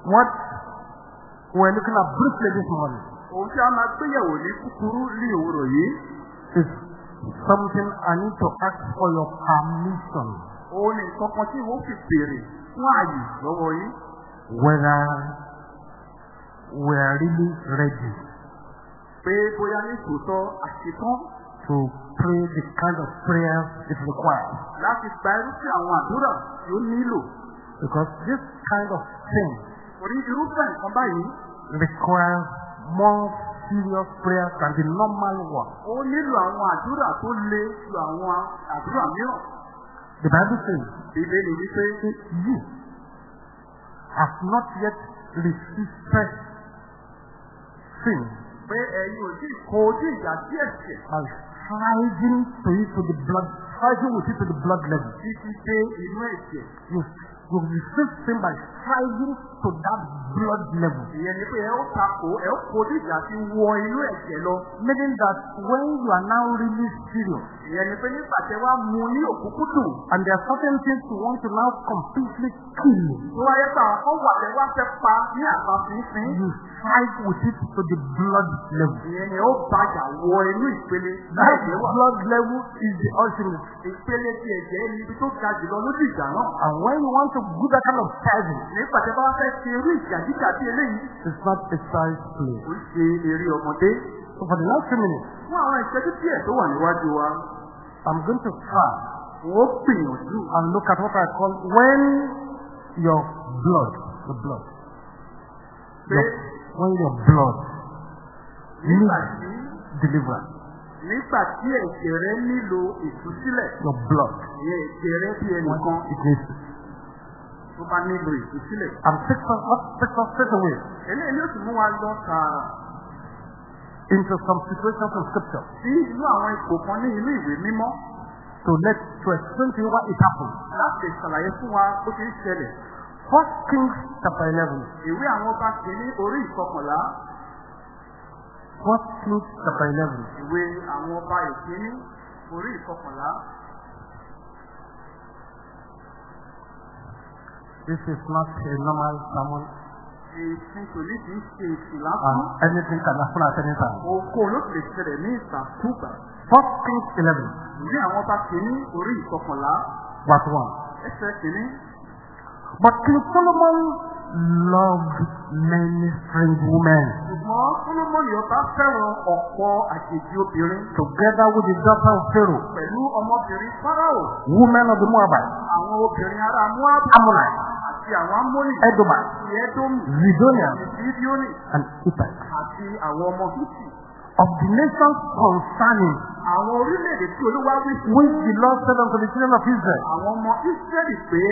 What we're looking at briefly this morning Ohun tí a máa gbéyẹ̀wò ní kúkúrú ní òwúrọ̀ yìí. is something I need to ask for your permission Òun ni nǹkan kan tí wọ́n fi béèrè fún lọ́wọ́ yín. whether we are really ready Pé bóyá ní tòótọ́ àṣetán to pray the kind of prayers it requires. láti gba irúfẹ́ àwọn àdúrà tí ó nílò. Because this kind of thing Orí irúfẹ́ nǹkan báyìí, requires more serious prayers than the normal one. ó nílò àwọn àdúrà tó le ju àwọn àdúrà mìíràn. The Bible says, Bíbélì wípé You have not yet resisted sin pé ẹ̀yin ò tí kó ojú ìjà sí by striving to it to the blood, striving with it to the blood level. títí dé inú ẹ̀ṣẹ̀. You, you resist sin by striving to that blood level. Ìyẹn ni pé ẹ ó takò ẹ ó kó ojú ìjà sí wọ inú ẹ̀ṣẹ̀ lọ. Meaning that when you are now really serious, Ìyẹn ni pé nígbà tẹ wá mu ní òkúkúdùn. and there are certain things you want to now completely kill, Tó wáyé àwọn kan wà lẹ́wọ́ fẹ́ pa ní àpá fínfín. you strive with it to the blood level. Ìyẹn ni ó bàjà wọ inú ìpele That ẹ̀jẹ̀ blood level is the ultimate. Ìpele ti ẹ̀jẹ̀ ni ibi tó ga jùlọ lójú ìjà náà. And when you want to do that kind of striving, Nígbà tẹ bá wá fẹ́ ṣe irú ìjà jíjà bí eléyìí. it's not a size play. Kò ṣe eré ọmọdé. So for the next few minutes, Fún àwọn ìṣẹ́jú díẹ̀ tó wà níwájú wa, I'm going to try wọ́n gbìyànjú and look at what I call when your blood, the blood, your, when your blood needs deliverance, nígbà tí ẹ̀jẹ̀ rẹ nílò ìtúsílẹ̀, your blood, ẹ̀jẹ̀ rẹ bí ẹnìkan it needs it. Tó bá nílò ìtúsílẹ̀. I'm take us, let's take us straight away Eléyìí yóò sì mú wa lọ tààrà into some situations in scripture sí inú àwọn ipò kan ní inú ìwé mímọ́ to let to explain to you why it happened. láti ṣàlàyé fún wa bó ti ń ṣẹlẹ̀. First Kings chapter 11. Ìwé àwọn ọba kìíní orí ìkọkànlá, First Kings chapter 11. ìwé àwọn ọba ìkíní orí ìkọkànlá. This is not a normal sermon Èsì ṣe lásán. anything can happen at any time. Oko ló lè ṣẹlẹ̀ ní ìgbàkúgbà. First Kings 11, Ìwé àwọn ọba kìíní orí ìkọkànlá, verse 1. ẹsẹ̀ kìíní. But King Solomon loved many strange women, Ṣùgbọ́n Sólómọ́nì ọba fẹ́ràn ọ̀pọ̀ àjèjì obìnrin together with the daughter of Pharaoh, pẹ̀lú ọmọbìnrin Fáráò, women of the Moabites, àwọn obìnrin ará Moab àti àwọn and Hittites. àti àwọn ọmọ Hítì. Of the nations concerning Àwọn orílẹ̀-èdè tí Olúwa wí fún which the Lord said unto the children of Israel, àwọn ọmọ Ísírẹ́lì pé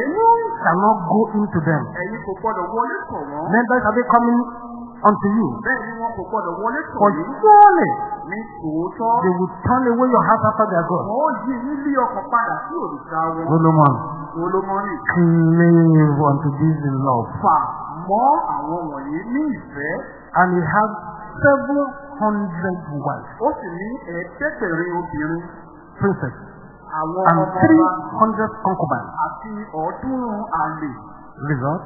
shall not go into them, ẹ̀yin kò gbọdọ̀ wọlé tọ̀ wọ́n. neither shall they come in unto you. Bẹ́ẹ̀ ni wọn kò gbọdọ̀ wọlé tọ̀ For yín surely ní tòótọ́. they will turn away your heart after their God. Wọ́n yí nílé ọkàn padà sí òrìṣà wọn. Solomon Solomoni clave unto this in love. fà mọ́ àwọn wọ̀nyí ní ìfẹ́. And he had seven hundred wives, Ó sì ní ẹ̀ẹ́dẹ́gbẹ̀rin obìnrin, princesses, àwọn and ọmọ three ọba hundred concubines. àti ọ̀ọ́dúnrún àlè. Result,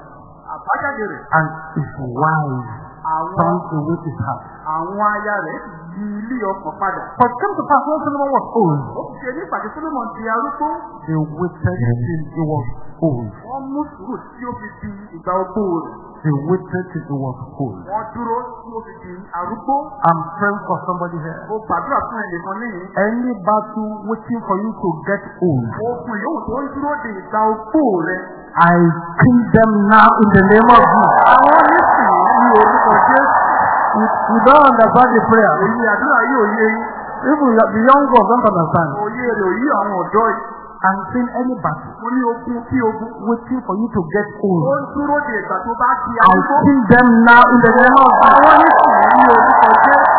Àbájáde rẹ̀, and his wives àwọn turned away his heart. àwọn aya rẹ̀ yí ilé ọkàn padà. But it came to pass when Solomon was old, Ó fi ṣe ní ìpàdé Solomon ti arúgbó. they waited till he was old. Wọ́n mú sùúrù tí ó fi di ìgbà ogbó rẹ̀. They waited till he was old. Wọ́n dúró tí ó fi di arúgbó. I'm praying for somebody here. Mo gbàdúrà fún ẹnìkan níyìn. Any battle waiting for you to get old, Ogun yòówù tó ń dúró de ìgbà ogbó rẹ̀. I kill them now in the name of Jesus. Àwọn onísìnyí ní orúkọ Jésù. You, you don't understand the prayer. Èyí àdúrà yóò yé yín. Even the young ones don't understand. Òye rẹ̀ ò yí àwọn ọ̀dọ́ yìí. I'm saying any battle Mo ní ogun kí ogun. waiting for you to get Ó old. ń dúró de ìgbà tó bá di I arúgbó. kill them now in the name of Àwọn Jesus. onísìnyí ní orúkọ Jésù.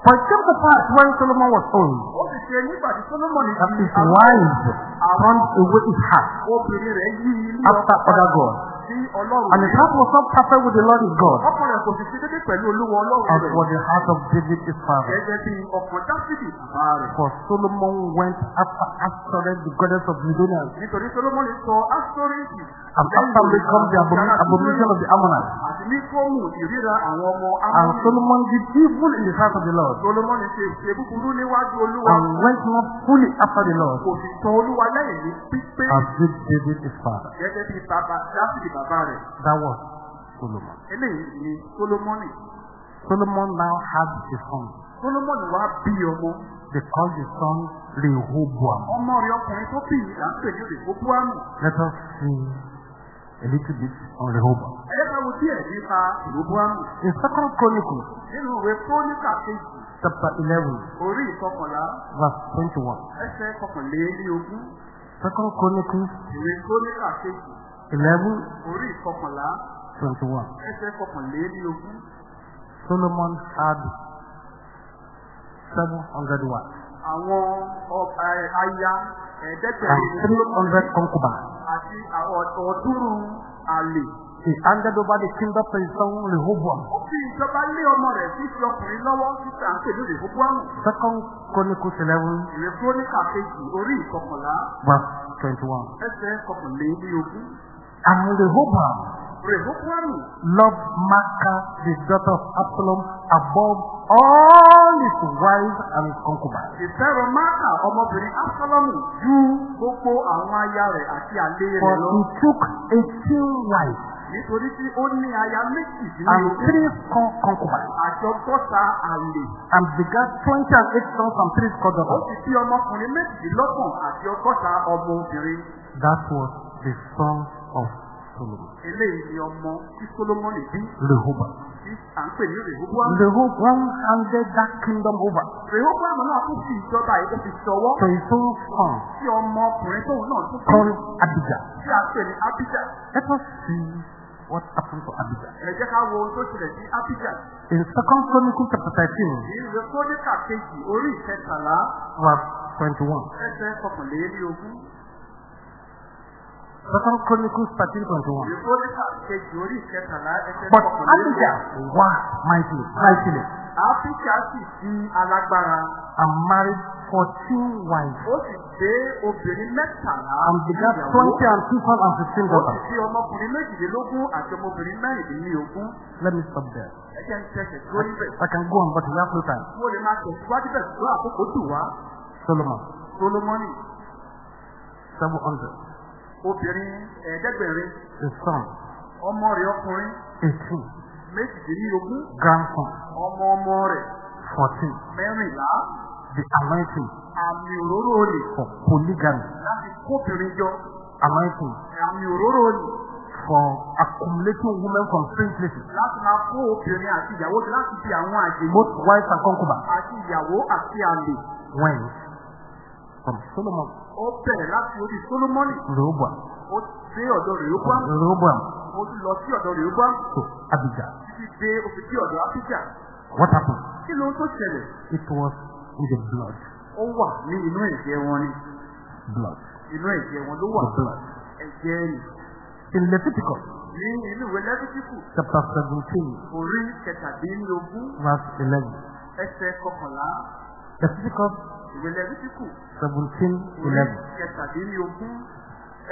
For came to pass when Solomon was old, Ó sì ṣe nígbà tí Solomoni that di his wives turned away his heart Obìnrin rẹ̀ yí ilé after other gods, sí ọlọ́run And his heart was not perfect with the Lord his God. ọkàn rẹ̀ kò sì ṣe déédéé pẹ̀lú olúwa ọlọ́run As for the heart of David his father. gẹ́gẹ́ bí ọkàn dáfídì bàbá rẹ̀ For Solomon went after Ashtoreth, the goddess of Zidonians. nítorí solomoni sọ astoreti And after become the abomin- abomination of the Ammonites. àti ní fóòmù ìríra àwọn ọmọ And Solomon did evil in the sight of the Lord. solomoni ṣe ìṣe búburú níwájú olúwa And went not fully after the Lord. kò sì tọ olúwa lẹ́yìn ní pípé As did David his father. gẹ́gẹ́ bí bàbá dáfídì bàbá rẹ̀ That was Solomon. eléyìí ni solomoni Solomon now had a son. solomoni wá bí ọmọ They called the son Rehoboam. ọmọ rẹ̀ ọkùnrin tó bí là ń pè ní rèkóbúámù Let us see a little bit on Rehoboam. ẹ̀yẹ́ ká wo díẹ̀ nípa rèkóbúámù In Second Chronicles nínú ìwé króníkà kejì chapter 11, orí ìkọkànlá verse 21. ẹsẹ̀ kọkànléní ogún Second Chronicles ìwé króníkà kejì 11, orí ìkọkànlá 21. ẹsẹ̀ kọkànléní ogún Solomon had 700 wives àwọn aya and ẹ̀ẹ́dẹ́gbẹ̀rin 300 concubines. àti ọ̀ọ́dúnrún àlè. He handed over the kingdom to his son Rehoboam. ó fi ìjọba lé ọmọ rẹ̀ sí fi ọkùnrin lọ́wọ́ títà ń pè ní rèhóbúámù. Second Chronicles 11, ìwé kejì orí ìkọkànlá verse 21. ẹsẹ̀ kọkànléní ogún. And Rehoboam rèhóbúámù loved Maacah, the daughter of Absalom, above all his wives and his concubines. ìfẹ́ràn máàkà ọmọbìnrin absalomu ju gbogbo àwọn aya rẹ̀ àti àlè rẹ̀ lọ. he took 18 wives nítorí tí ó ní aya and three con- concubines, àti ọgọ́ta àlè. and begat 20 and 8 sons and three ó daughters. sì bí ọmọkùnrin méjìdínlọ́gbọ̀n àti ọgọ́ta ọmọ obìnrin. That was the son of Solomon, eléyìí ni ọmọ tí solomoni bí Rehoboam. tí à ń pè ní rehoboam. Rehoboam handed that kingdom over rehoboam náà tún fi ìjọba yìí ó fi ṣọwọ́ to his own son, sí ọmọkùnrin tóun náà tún called Abijah. tí a pè ní abijah. Let us see what happened to Abijah. ẹ jẹ́ ká wo ohun tó ṣẹlẹ̀ sí abijah. In Second Chronicles chapter 13, ìwé kóníkà kejì orí ìkẹtàlá verse 21. ẹsẹ̀ kọkànléní ogún. Second Chronicles 13, 21. ìwé kóníkà kejì orí ìkẹtàlá ẹsẹ̀ But Abijah was mightily, mightily, abijah sì di alágbára. and married 14 wives, ó sì obìnrin mẹ́tàlá and begat 20 and 2 sons and 15 ó sì daughters. bí ọmọkùnrin méjìlélógún àti ọmọbìnrin mẹ́rìndínlógún. Let me stop there. ẹ jẹ́ ń tẹ̀sẹ̀ níbẹ̀. I can go on, but we have no time. Mo lè máa tẹ̀síwájú bẹ̀ tó àkókò tù wá. Solomon, Solomoni, 700. Obìnrin ẹ̀ẹ́dẹ́gbẹ̀rin, His son, ọmọ rẹ̀ ọkùnrin 18. méjìdínlógún, Grandson, ọmọ ọmọ rẹ̀ 14. mẹ́rìnlá, The anointing àmì òróró olè for polygamy. láti kóbìnrin jọ, Anointing àmì òróró olè for accumulating women from strange places. láti máa kó obìnrin àti ìyàwó láti fi àwọn àjèjì Both wives and concubines. àti ìyàwó àti àlè. Went from Solomon Ó bẹ̀rẹ̀ láti orí Solomoni, Rehoboam. ó dé ọ̀dọ̀ Rehoboam, Rehoboam ó tún lọ sí ọ̀dọ̀ Rehoboam, to Abijah. títí dé òfin sí ọ̀dọ̀ Abijah. What happened? Kí ló ń tó ṣẹlẹ̀? It was in the blood. Ó wà ní inú ẹ̀jẹ̀ wọn ni. Blood. inú ẹ̀jẹ̀ wọn ló wà The blood. ẹ̀jẹ̀ ni In Leviticus ní inú ìwé lẹ́fítíkù chapter 17, orí kẹtàdínlógún verse 11. ẹsẹ̀ kọkànlá Ìwé lẹ́fítíkù 17, orí 11.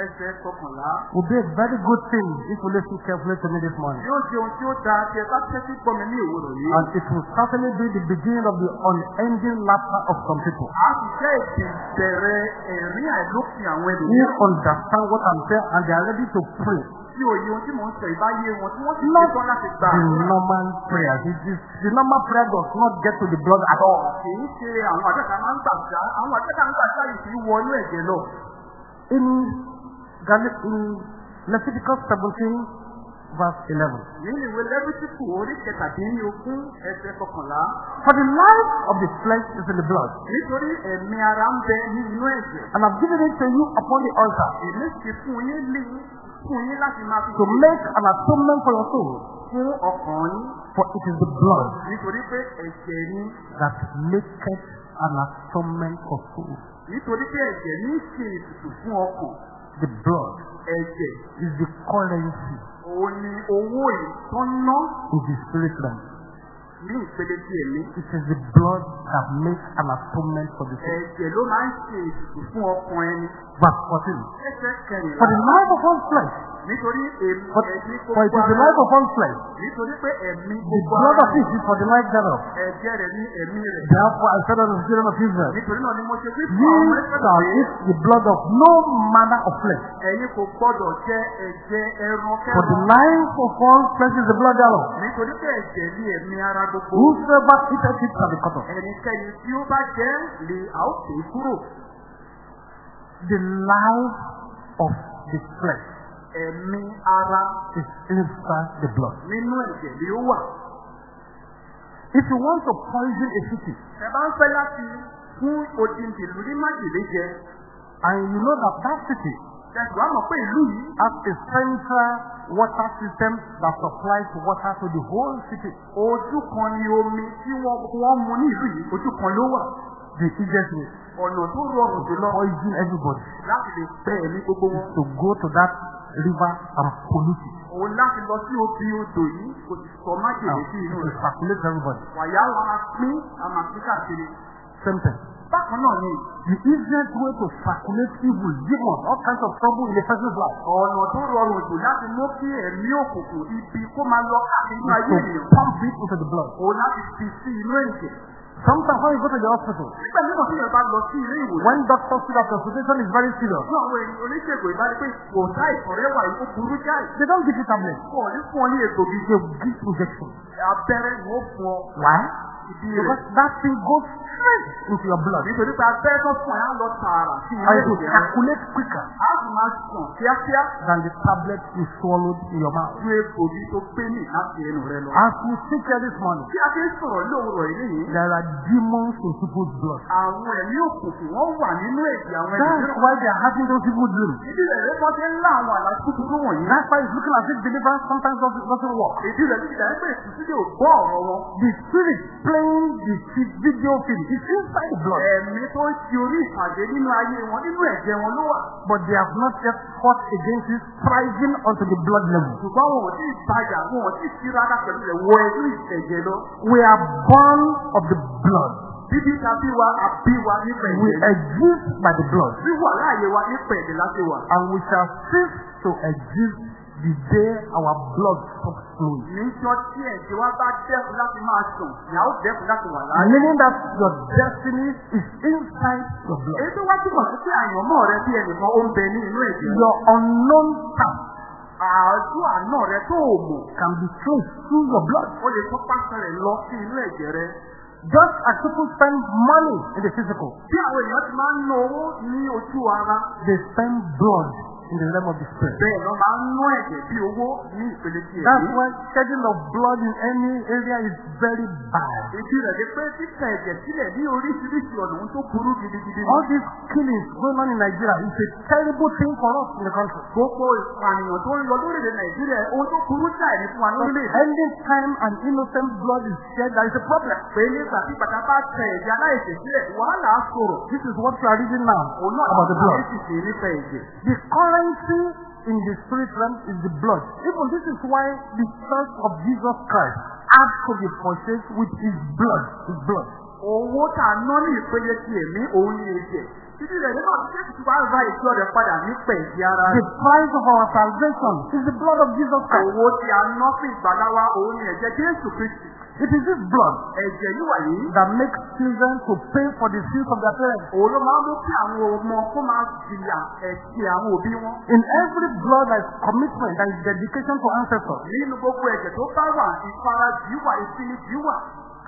Ẹsẹ̀ kọkànlá Would be a very good thing if we listen carefully to me this morning. yóò jẹ ohun tí ó da tí ẹ bá tẹ́tí gbọ́ mi ní òwúrọ̀ yìí And it will certainly be the beginning of the unending laughter of some people a sì jẹ́ èdè ìbẹ̀rẹ̀ ẹ̀rín àìlópin àwọn who understand what I'm saying and they are ready to pray. tí òye ohun tí mò ń sọ ìbáyé wọn tí wọ́n sì Not ṣe tán láti gbà the normal prayer. It is, the normal prayer does not get to the blood at all. kì í ṣe àwọn àdọ́ta máa ń gbà já àwọn àdọ́ta ń gbà já yìí kì í wọnú ẹ̀jẹ̀ lọ. In, Gal- in Leviticus 17, verse 11. nínú ìwé lẹ́bítíkù orí kẹtàdínlógún ẹsẹ̀ kọkànlá. For the life of the flesh is in the blood, nítorí ẹ̀mí ara ń bẹ ní inú ẹ̀jẹ̀. And I've given it to you upon the altar. Èmi sì fún yín lé fún yín láti máa fi to make an atonement for your soul. fún ọkàn yín. For it is the blood nítorí pé ẹ̀jẹ̀ ni. that maketh an atonement for soul. nítorí pé ẹ̀jẹ̀ ní ṣe ètùtù fún ọkàn The blood ẹ̀jẹ̀ is the currency òun ni owó ná in the spirit realm. ní ìpele ti ẹ̀mí. It is the blood that makes an atonement for the sin. ẹ̀jẹ̀ ló máa ń ṣe ètùtù fún ọkàn ẹni. Verse 14. ẹsẹ̀ kẹrìnlá. For the life of all flesh, nítorí èmi for, ẹ̀mí is the life of all flesh, nítorí pé ẹ̀mí the blood of it is for the life thereof. ẹ̀jẹ̀ rẹ̀ ní ẹ̀mí rẹ̀. Therefore I said unto the children of Israel, nítorí náà ni mo ṣe fi fún Ye shall eat the blood of no manner of flesh. ẹ̀yin kò gbọ́dọ̀ jẹ ẹ̀jẹ̀ ẹran For the life of all flesh is the blood thereof. nítorí pé ẹ̀jẹ̀ ní ẹ̀mí ara gbogbo. Whosoever eateth it shall be cut off. ẹnikẹ́ni tí ó bá jẹ́ lè a ó pè é kúrò. The life of the flesh ẹ̀mí ara is inside the blood. nínú ẹ̀jẹ̀ ni ó wà. If you want to poison a city, ẹ bá ń fẹ́ láti fún odindi ìlú ní májèlé jẹ and you know that that city ẹ̀sùn àmọ̀ pé ìlú yìí has a central water system that supplies water to the whole city. ojú kan ni omi tí wọ́n mu ní ìlú yìí ojú kan ló wà. The easiest way ọ̀nà tó rọrùn to jùlọ poison everybody láti lè pẹ́ ẹ̀mí gbogbo wọn. is to go to that river and pollute it. òun láti lọ sí òbí odò yìí kò sì sọ májèlé sí inú to rẹ̀. circulate everybody. wàyà wa pín àmà pín káàkiri. Same thing. bákan náà ni The easiest way to circulate evil, demons, all kinds of trouble in a person's life ọ̀nà tó rọrùn jù láti mú kí ẹ̀mí òkùnkùn ibi kó máa lọ káàkiri inú ayé is ènìyàn. to pump it into the blood. òun láti fi sí inú ẹ̀jẹ̀. Sometimes when you go to the hospital, when doctors see that the situation is very serious, Ní àwọn oníṣègùn ìbá rí pé kò tá ìkọ̀rẹ́ wà yìí ó burú jáì. they don't give you tablets. Kò ní fún ọ ní egbògi. They give injection. Abẹ́rẹ́ ni. Why? Because that thing goes straight into your blood. Nítorí pé abẹ́rẹ́ fún ẹ á lọ tààrà sí ilé And it will circulate quicker Á sì máa sàn kíákíá than the tablet you swallowed in your mouth. ju egbògi tó gbé mì láti ẹnu rẹ lọ. As we speak here this morning, Bí a ti ń sọ̀rọ̀ lówùrọ̀ ilé yìí, there are demons in people's blood. àwọn ẹ̀mí òkùnkùn wọ́n wà nínú èdè àwọn That's why they are having those evil dreams. Ìdí rẹ̀ lé wọ́n ti ń lá àwọn àlá kúkúrú wọ̀nyí. That's why it's looking as if deliverance sometimes doesn't, doesn't work. Ìdí rẹ̀ nígbà pé ìtúsílẹ̀ ò gbọ́ ọ̀rọ̀ wọn. The spirit playing the video film inside the blood, Ẹ̀mí tó ń ti orí ìpàdé nínú ayé wọn nínú ẹ̀jẹ̀ wọn ló wà. but they have not yet fought against it, striving onto the blood level. Ṣùgbọ́n wọn ò tí ì tajà, wọn ò tí ì sí rárá pẹ̀lú rẹ̀ wọ ẹ̀jú ìṣẹ̀jẹ̀ lọ. We are born of the blood. Bíbí tàbí wa àbí wa nípa We exist by the blood. Wíwà láàyè wa nípa ẹ̀jẹ̀ láti wà. And we shall cease to exist the day our blood stops flowing. Níjọ́ tí ẹ̀jẹ̀ wa bá dẹ́kun láti máa sùn, ìyá ó dẹ́kun láti wà láàyè. Meaning that your destiny is inside your blood. Èyí tó wá túbọ̀ sí pé àyànmọ́ rẹ bí ẹnìkan ó ń bẹ ní inú ẹ̀jẹ̀. Your unknown task Àádọ́ àná rẹ tó o mọ̀. can be traced through your blood. O lè tó pàṣẹ rẹ̀ lọ sí inú ẹ̀jẹ̀ rẹ. Just as people spend money in the physical, Bí àwọn èèyàn ti máa ń ná owó ní ojú ara, they spend blood in the realm of the spirit. bẹ́ẹ̀ lọ máa ń ná ẹ̀jẹ̀ bí owó ní ìpele tí That's why shedding of blood in any area is very bad. Ìdí rẹ̀ ni pé títà ẹ̀jẹ̀ sílẹ̀ ní oríṣiríṣi ọ̀nà ohun tó burú gidigidi. All these killings going on in Nigeria is a terrible thing for us in the country. Gbogbo ìpànìyàn tó ń lọ lórílẹ̀ Nàìjíríà, ohun tó burú jáì ní fún wa lórílẹ̀-èdè. Anytime an innocent blood is shed, there is a problem. Pé nígbà tí bàtà bá tẹ ẹ̀jẹ̀ aláìsè sílẹ̀, wàhálà á sọ̀rọ̀. This is what we are reading now Òun náà about the blood. sì currency in the spirit realm is the blood. Even this is why the church of Jesus Christ had to be purchased with his blood. His blood. Owó tà ná ní ìpele ti ẹ̀mí òun ní ẹ̀jẹ̀. Títí rẹ̀ nígbà tí Jésù ti wá ra ìjọ rẹ̀ padà nípa ẹ̀jẹ̀ ara The price of our salvation is the blood of Jesus Christ. Owó tí a ná fún ìgbàlá wa òun ní ẹ̀jẹ̀ Jésù Kristi. It is this blood Ẹ̀jẹ̀ yìí that makes children to pay for the sins of their parents. Òun ló máa ń mú kí àwọn ọmọ kó máa jìyà ẹ̀ṣẹ̀ àwọn òbí wọn. In every blood there is commitment, is dedication to ancestors. Nínú gbogbo ẹ̀jẹ̀ tó bá wà, ìfarajì wà, ìfinijì wà.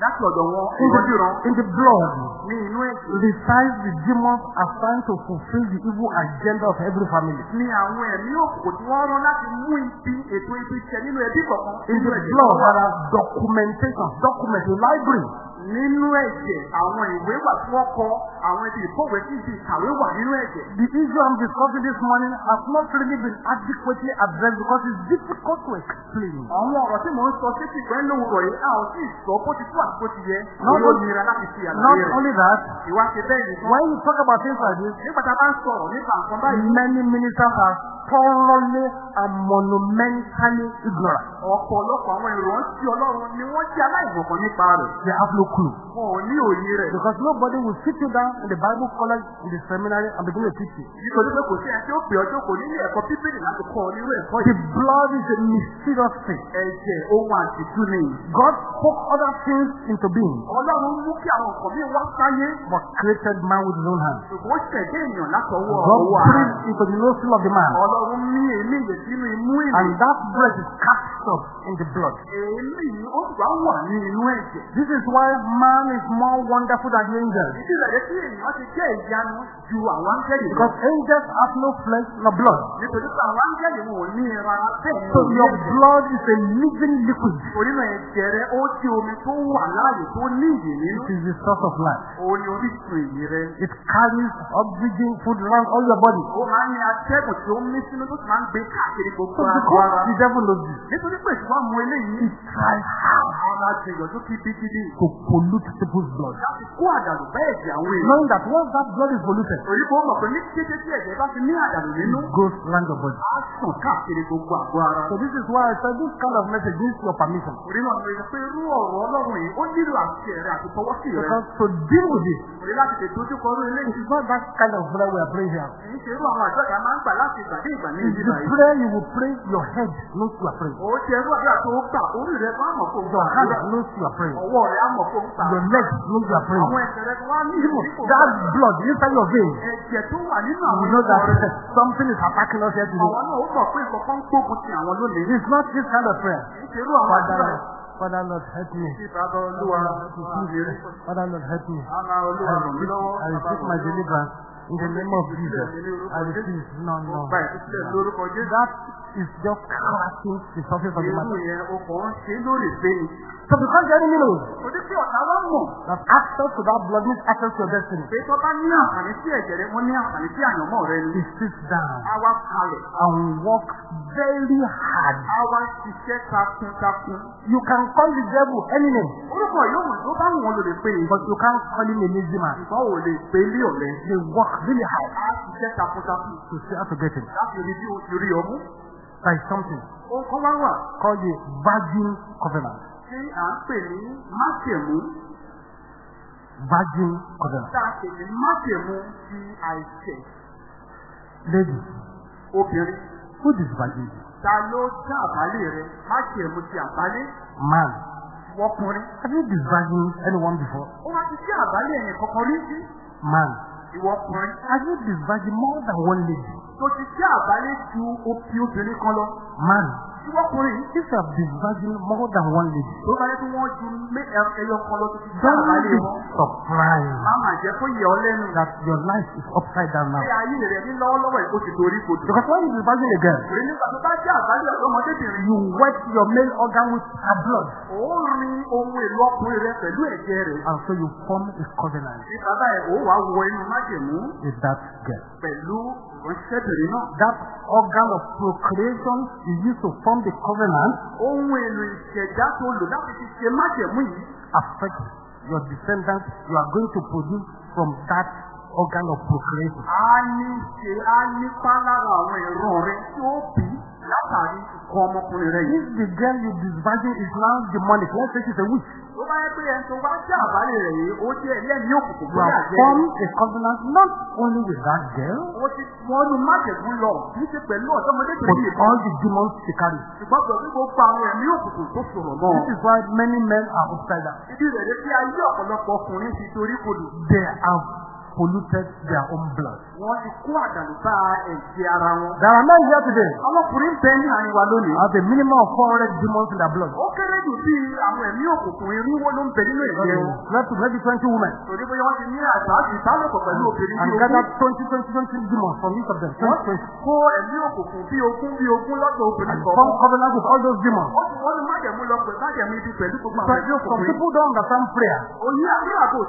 Láti ọ̀dọ̀ wọn, ìrọ́júran in the blood ní inú ẹ̀jẹ̀. resides the demons assigned to fulfill the evil agenda of every family. Ní àwọn ẹ̀mí òkùnkùn tí wọ́n rán láti mú ibi ètò ibi ṣẹ nínú ẹbí kọ̀ọ̀kan. In the blood there are documentation, documents, a library. Nínú ẹ̀jẹ̀, àwọn ìwé wà tí wọ́n kọ, àwọn ibi ìkọ̀wé tí ibi ìkàwé wà nínú ẹ̀jẹ̀. The issue I'm discussing this morning has not really been adequately addressed because it's difficult to explain. Àwọn ọ̀rọ̀ tí mò ń sọ sí ti pẹ́ lówùrọ̀ yìí, a ò tí ì sọ bó ti tó àti bó ti yẹ. Not only- Not only that, Ìwà ṣe bẹ́ẹ̀ nìkan. when you talk about things like this, Nígbà tá a bá ń sọ̀rọ̀ nípa nǹkan báyìí, many ministers have thoroughly and monumentally ignorant. ọ̀pọ̀lọpọ̀ àwọn ìrántí ọlọ́run ni wọ́n jẹ́ aláìmọ̀kan nípa rẹ̀. They have no clue. Wọn ò ní òye rẹ̀. Because nobody will sit you down in the Bible college, in the seminary, and begin to teach you. nítorí pé kò sí ẹni tí ó pè ọjọ́ kò ní ní ẹ̀kọ́ bíbélì láti kọ́ ọ nírú ẹ̀kọ́ The blood is a mysterious thing. ẹ̀jẹ̀ ohun àtìtú ni. God spoke other things into being, ọlọ́run mú kí àwọn nǹkan mi wá sáyé. but created man with his own ṣùgbọ́n ṣẹ̀dá látọwọ́ God ọwọ́ breathed into the nostril of the man, ọlọ́run mí and that breath is captured in the blood. èémí yìí ó gbà wà ní inú ẹ̀jẹ̀. This is why man is more wonderful than angels. ìdí rẹ̀ tí èèyàn ti jẹ́ ìyanu ju àwọn áńgẹ́lì lọ. Because angels have no flesh nor blood. nítorí pé àwọn áńgẹ́lì wọn ò ní ìra bẹ́ẹ̀ ni So your blood is a living liquid. torí náà ẹ̀jẹ̀ rẹ̀ ó ti omi tó wà láàyè tó ní ìyè nínú. It is the source of life. orísun rẹ̀. It carries oxygen, food around all your body. ó máa ń ní atẹ́gùn tí ó ń mí sínú tó sì máa ń gbé káàkiri gbogbo So because the devil knows this, nítorí pé ìṣúná mú eléyìí. he tries hard ara jìyànjú kíbíkíbí. to pollute people's blood. láti kó àdàlù bá ẹ̀jẹ̀ àwọn èèyàn. Knowing that once that blood is polluted, torí pé ó mọ̀ pé ní kété tí ẹ̀jẹ̀ bá ti ní àdàlù nínú. goes around your body. á sàn káàkiri gbogbo àgọ́ ara. So this is why I said this kind of message needs your permission. torí náà sọ pé irú ọ̀rọ̀ ọlọ́run yìí ó nílò àṣẹ rẹ̀ àti fọwọ́sí rẹ̀. Because to deal with it, torí láti lè dojú kọ orí it eléyìí. is not that kind of prayer we are praying here. kì í ṣe irú àwọn àjọ ìyá máa ń gbà láti ìgbà dé ìgbà ní It's ìdílé the prayer you will pray, your head knows you are ti ẹrú àdúrà tó gbà orí rẹ̀ bá mọ̀ kó gbà Your hand knows you are ọwọ́ rẹ̀ á mọ̀ kó gbà. Your leg knows you are àwọn ẹsẹ̀ rẹ̀ wá ní ìdíkò. that blood inside your vein, ẹ̀jẹ̀ tó wà nínú you àwọn know that ikọ̀ rẹ̀. something is attacking us here today. àwọn náà ó mọ̀ pé ìkọ̀kan gbógun ti àwọn lónìí. It's not this kind of prayer. ṣe irú àwọn àdúrà Father Lord, help me. Father Lord, help me. I receive my deliverance in the name of Jesus. I receive. No, no. That is just cracking the surface of the matter. So because the enemy knows mọ̀ that access to that blood means access to your destiny, pé tó bá ní àǹfààní sí ẹ̀jẹ̀ rẹ̀, wọ́n ní àǹfààní sí àyànmọ́ rẹ̀ ni. he sits down A wá kalẹ̀. and works very hard. A wá ṣiṣẹ́ takuntakun. You can call the devil any name, Orúkọ yòówù tó bá wọn lò lè pè é. but you can't call him a lazy man. Ṣùgbọ́n ò lè pè é lé ọ̀lẹ́. They work really hard A ṣiṣẹ́ takuntakun. to see how to get him. Láti rí bí o ti rí ọmú. There is something wá wà called the virgin covenant. tí à ń pè ní máṣẹ̀mú. Virgin covenant. Ní máṣẹ̀mú ti àìṣẹ̀. Ladies, Obìnrin. who is virgin? Ta ló dá àbálẹ̀ rẹ̀? Máṣẹ̀mú ti àbálẹ̀. Man. Wọ́kùnrin. Have you been virgin anyone before? Ó wá ti sí àbálẹ̀ ẹ̀yìn kankan rí sí. Man. Ìwọ́kùnrin. Have you been virgin more than one lady? Tó ti sí àbálẹ̀ ju obìnrin kan lọ. Man. Ìwọ́kùnrin. If you have been virgin more than one lady, Tó bá yẹ kí wọ́n ju ẹyọ kan lọ tó ti sí don't àbálẹ̀ be wọn. surprised Má máa jẹ́ kó yẹ ọ lẹ́nu. that your life is upside down now. Ṣé ayé rẹ̀ ní lọ́wọ́lọ́wọ́ ẹ̀ kó ti dorí kodò? Because when you be virgin again, Torí nígbà tó bá jẹ́ àbálẹ̀ ọ̀dọ́mọdébìnrin. you wet your male organ with her blood, Ó rin ohun èlò ọkùnrin rẹ̀ pẹ̀lú ẹ̀jẹ̀ rẹ̀. and so you form a covenant Ní bàbá ẹ̀ ó wàá wọ inú májèmú with that girl. pẹ̀lú ìránṣẹ́bìnrin náà. That organ of procreation you use to form the covenant Ohun èlò ìṣẹ̀dá tó lò láti fi ṣe yìí. your descendants you are going to produce from that organ of procreation. A ní ṣe á nípa lára àwọn ìran rẹ̀ tí ó bí látàrí ikọ̀ ọmọkùnrin rẹ̀ yìí. If the girl you be virgin is now demonic, let's say she's a witch, Tó bá yẹ pé ẹni tó bá jẹ́ àbálẹ̀ rẹ̀ yìí, ó jẹ́ ẹlẹ́mìí òkùnkùn you bóyá have jẹ́. formed a covenant not only with that girl, Ó ti wọ́n ní májèmú lọ kì í ṣe pẹ̀lú but ọ̀dọ́mọdébìnrin yìí. all the demons she carries. Ṣùgbọ́n pẹ̀lú gbogbo àwọn ẹ̀mí òkùnkùn tó sọ̀rọ̀ mọ́. This is why many men are down. Ìdí rẹ̀ lé sí ayé ọ̀pọ̀lọpọ̀ ọkùnrin ti torí kodò. They have polluted their own blood. Wọ́n ti kó àdàlù bá ẹ̀jẹ̀ ara wọn. There are men here today ní lónìí. have a minimum of 400 demons in their blood. Ó kéré jù bí àwọn ẹ̀mí òkùnkùn irínwó ló ń bẹ nínú ẹ̀jẹ̀ wọn. Left to maybe 20 women Torí bóyá wọ́n ti ní àṣà ìbálòpọ̀ pẹ̀lú obìnrin and bí ogún. gathered 20, 20, 20 demons from each of them. Wọ́n 20, ti 20. kó ẹ̀mí òkùnkùn bí ogún bí ogún lọ́dọ̀ obìnrin And kọ̀ọ̀kan. covenant with all those demons. Ó ti wọ́n ní májẹ̀mú lọ pẹ̀lú májẹ̀mú ibi pẹ̀lú gbogbo So àwọn ẹ̀mí some people don't understand prayer. Òní àdúrà kò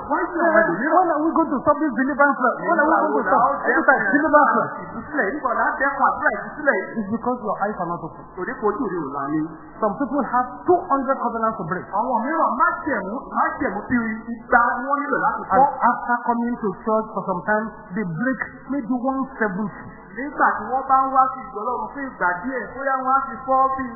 are we going to stop this deliverance? prayer? When we going to stop? Every time, deliverance. prayer. Dẹ́kun àdúrà yìí. It's because your eyes are not open. Torí kojú rí òlà ni. Some people have 200 covenants to break. Àwọn mìíràn májẹ̀mú májẹ̀mú bí igba ni wọ́n nílò láti And after coming to church for some time, they break maybe 170. Nígbà tí wọ́n bá ń wá sí ìjọ ọlọ́run fún ìgbà díẹ̀ bóyá wọ́n á ti fọ́ bí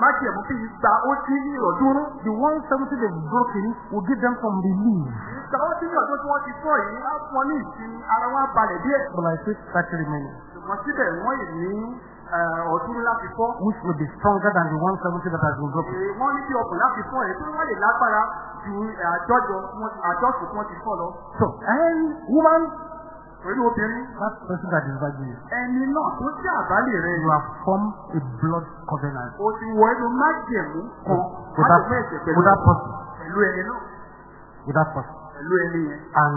májèmú bí ìgbà ó dín ní ọ̀ọ́dúnrún. The 170 they've broken will give them some relief. ìgbà ó dín ní ọ̀ọ́dún tí wọ́n ti fọ́ yìí á fún wọn ní ìsinmi ara wọn á balẹ̀ díẹ̀. But I think that remaining, ṣùgbọ́n síbẹ̀ wọ́n yìí ní ọ̀ọ́dúnrún láti fọ́. which will be stronger than the 170 that has been broken. Wọ́n ní bí ọkùnrin láti fọ́ ẹ̀ tó wọ́n lè lágbára ju àjọsùn tí wọ́n ti fọ́ lọ. So, any woman, pẹ̀lú obìnrin. That person that is virgin, ẹni náà tó jẹ́ àbálẹ̀ rẹ̀. You have formed a blood covenant. O ti wọ inú májèmú kan. With that, with that person, pẹ̀lú ẹni náà. With that person, pẹ̀lú ẹni yẹn. and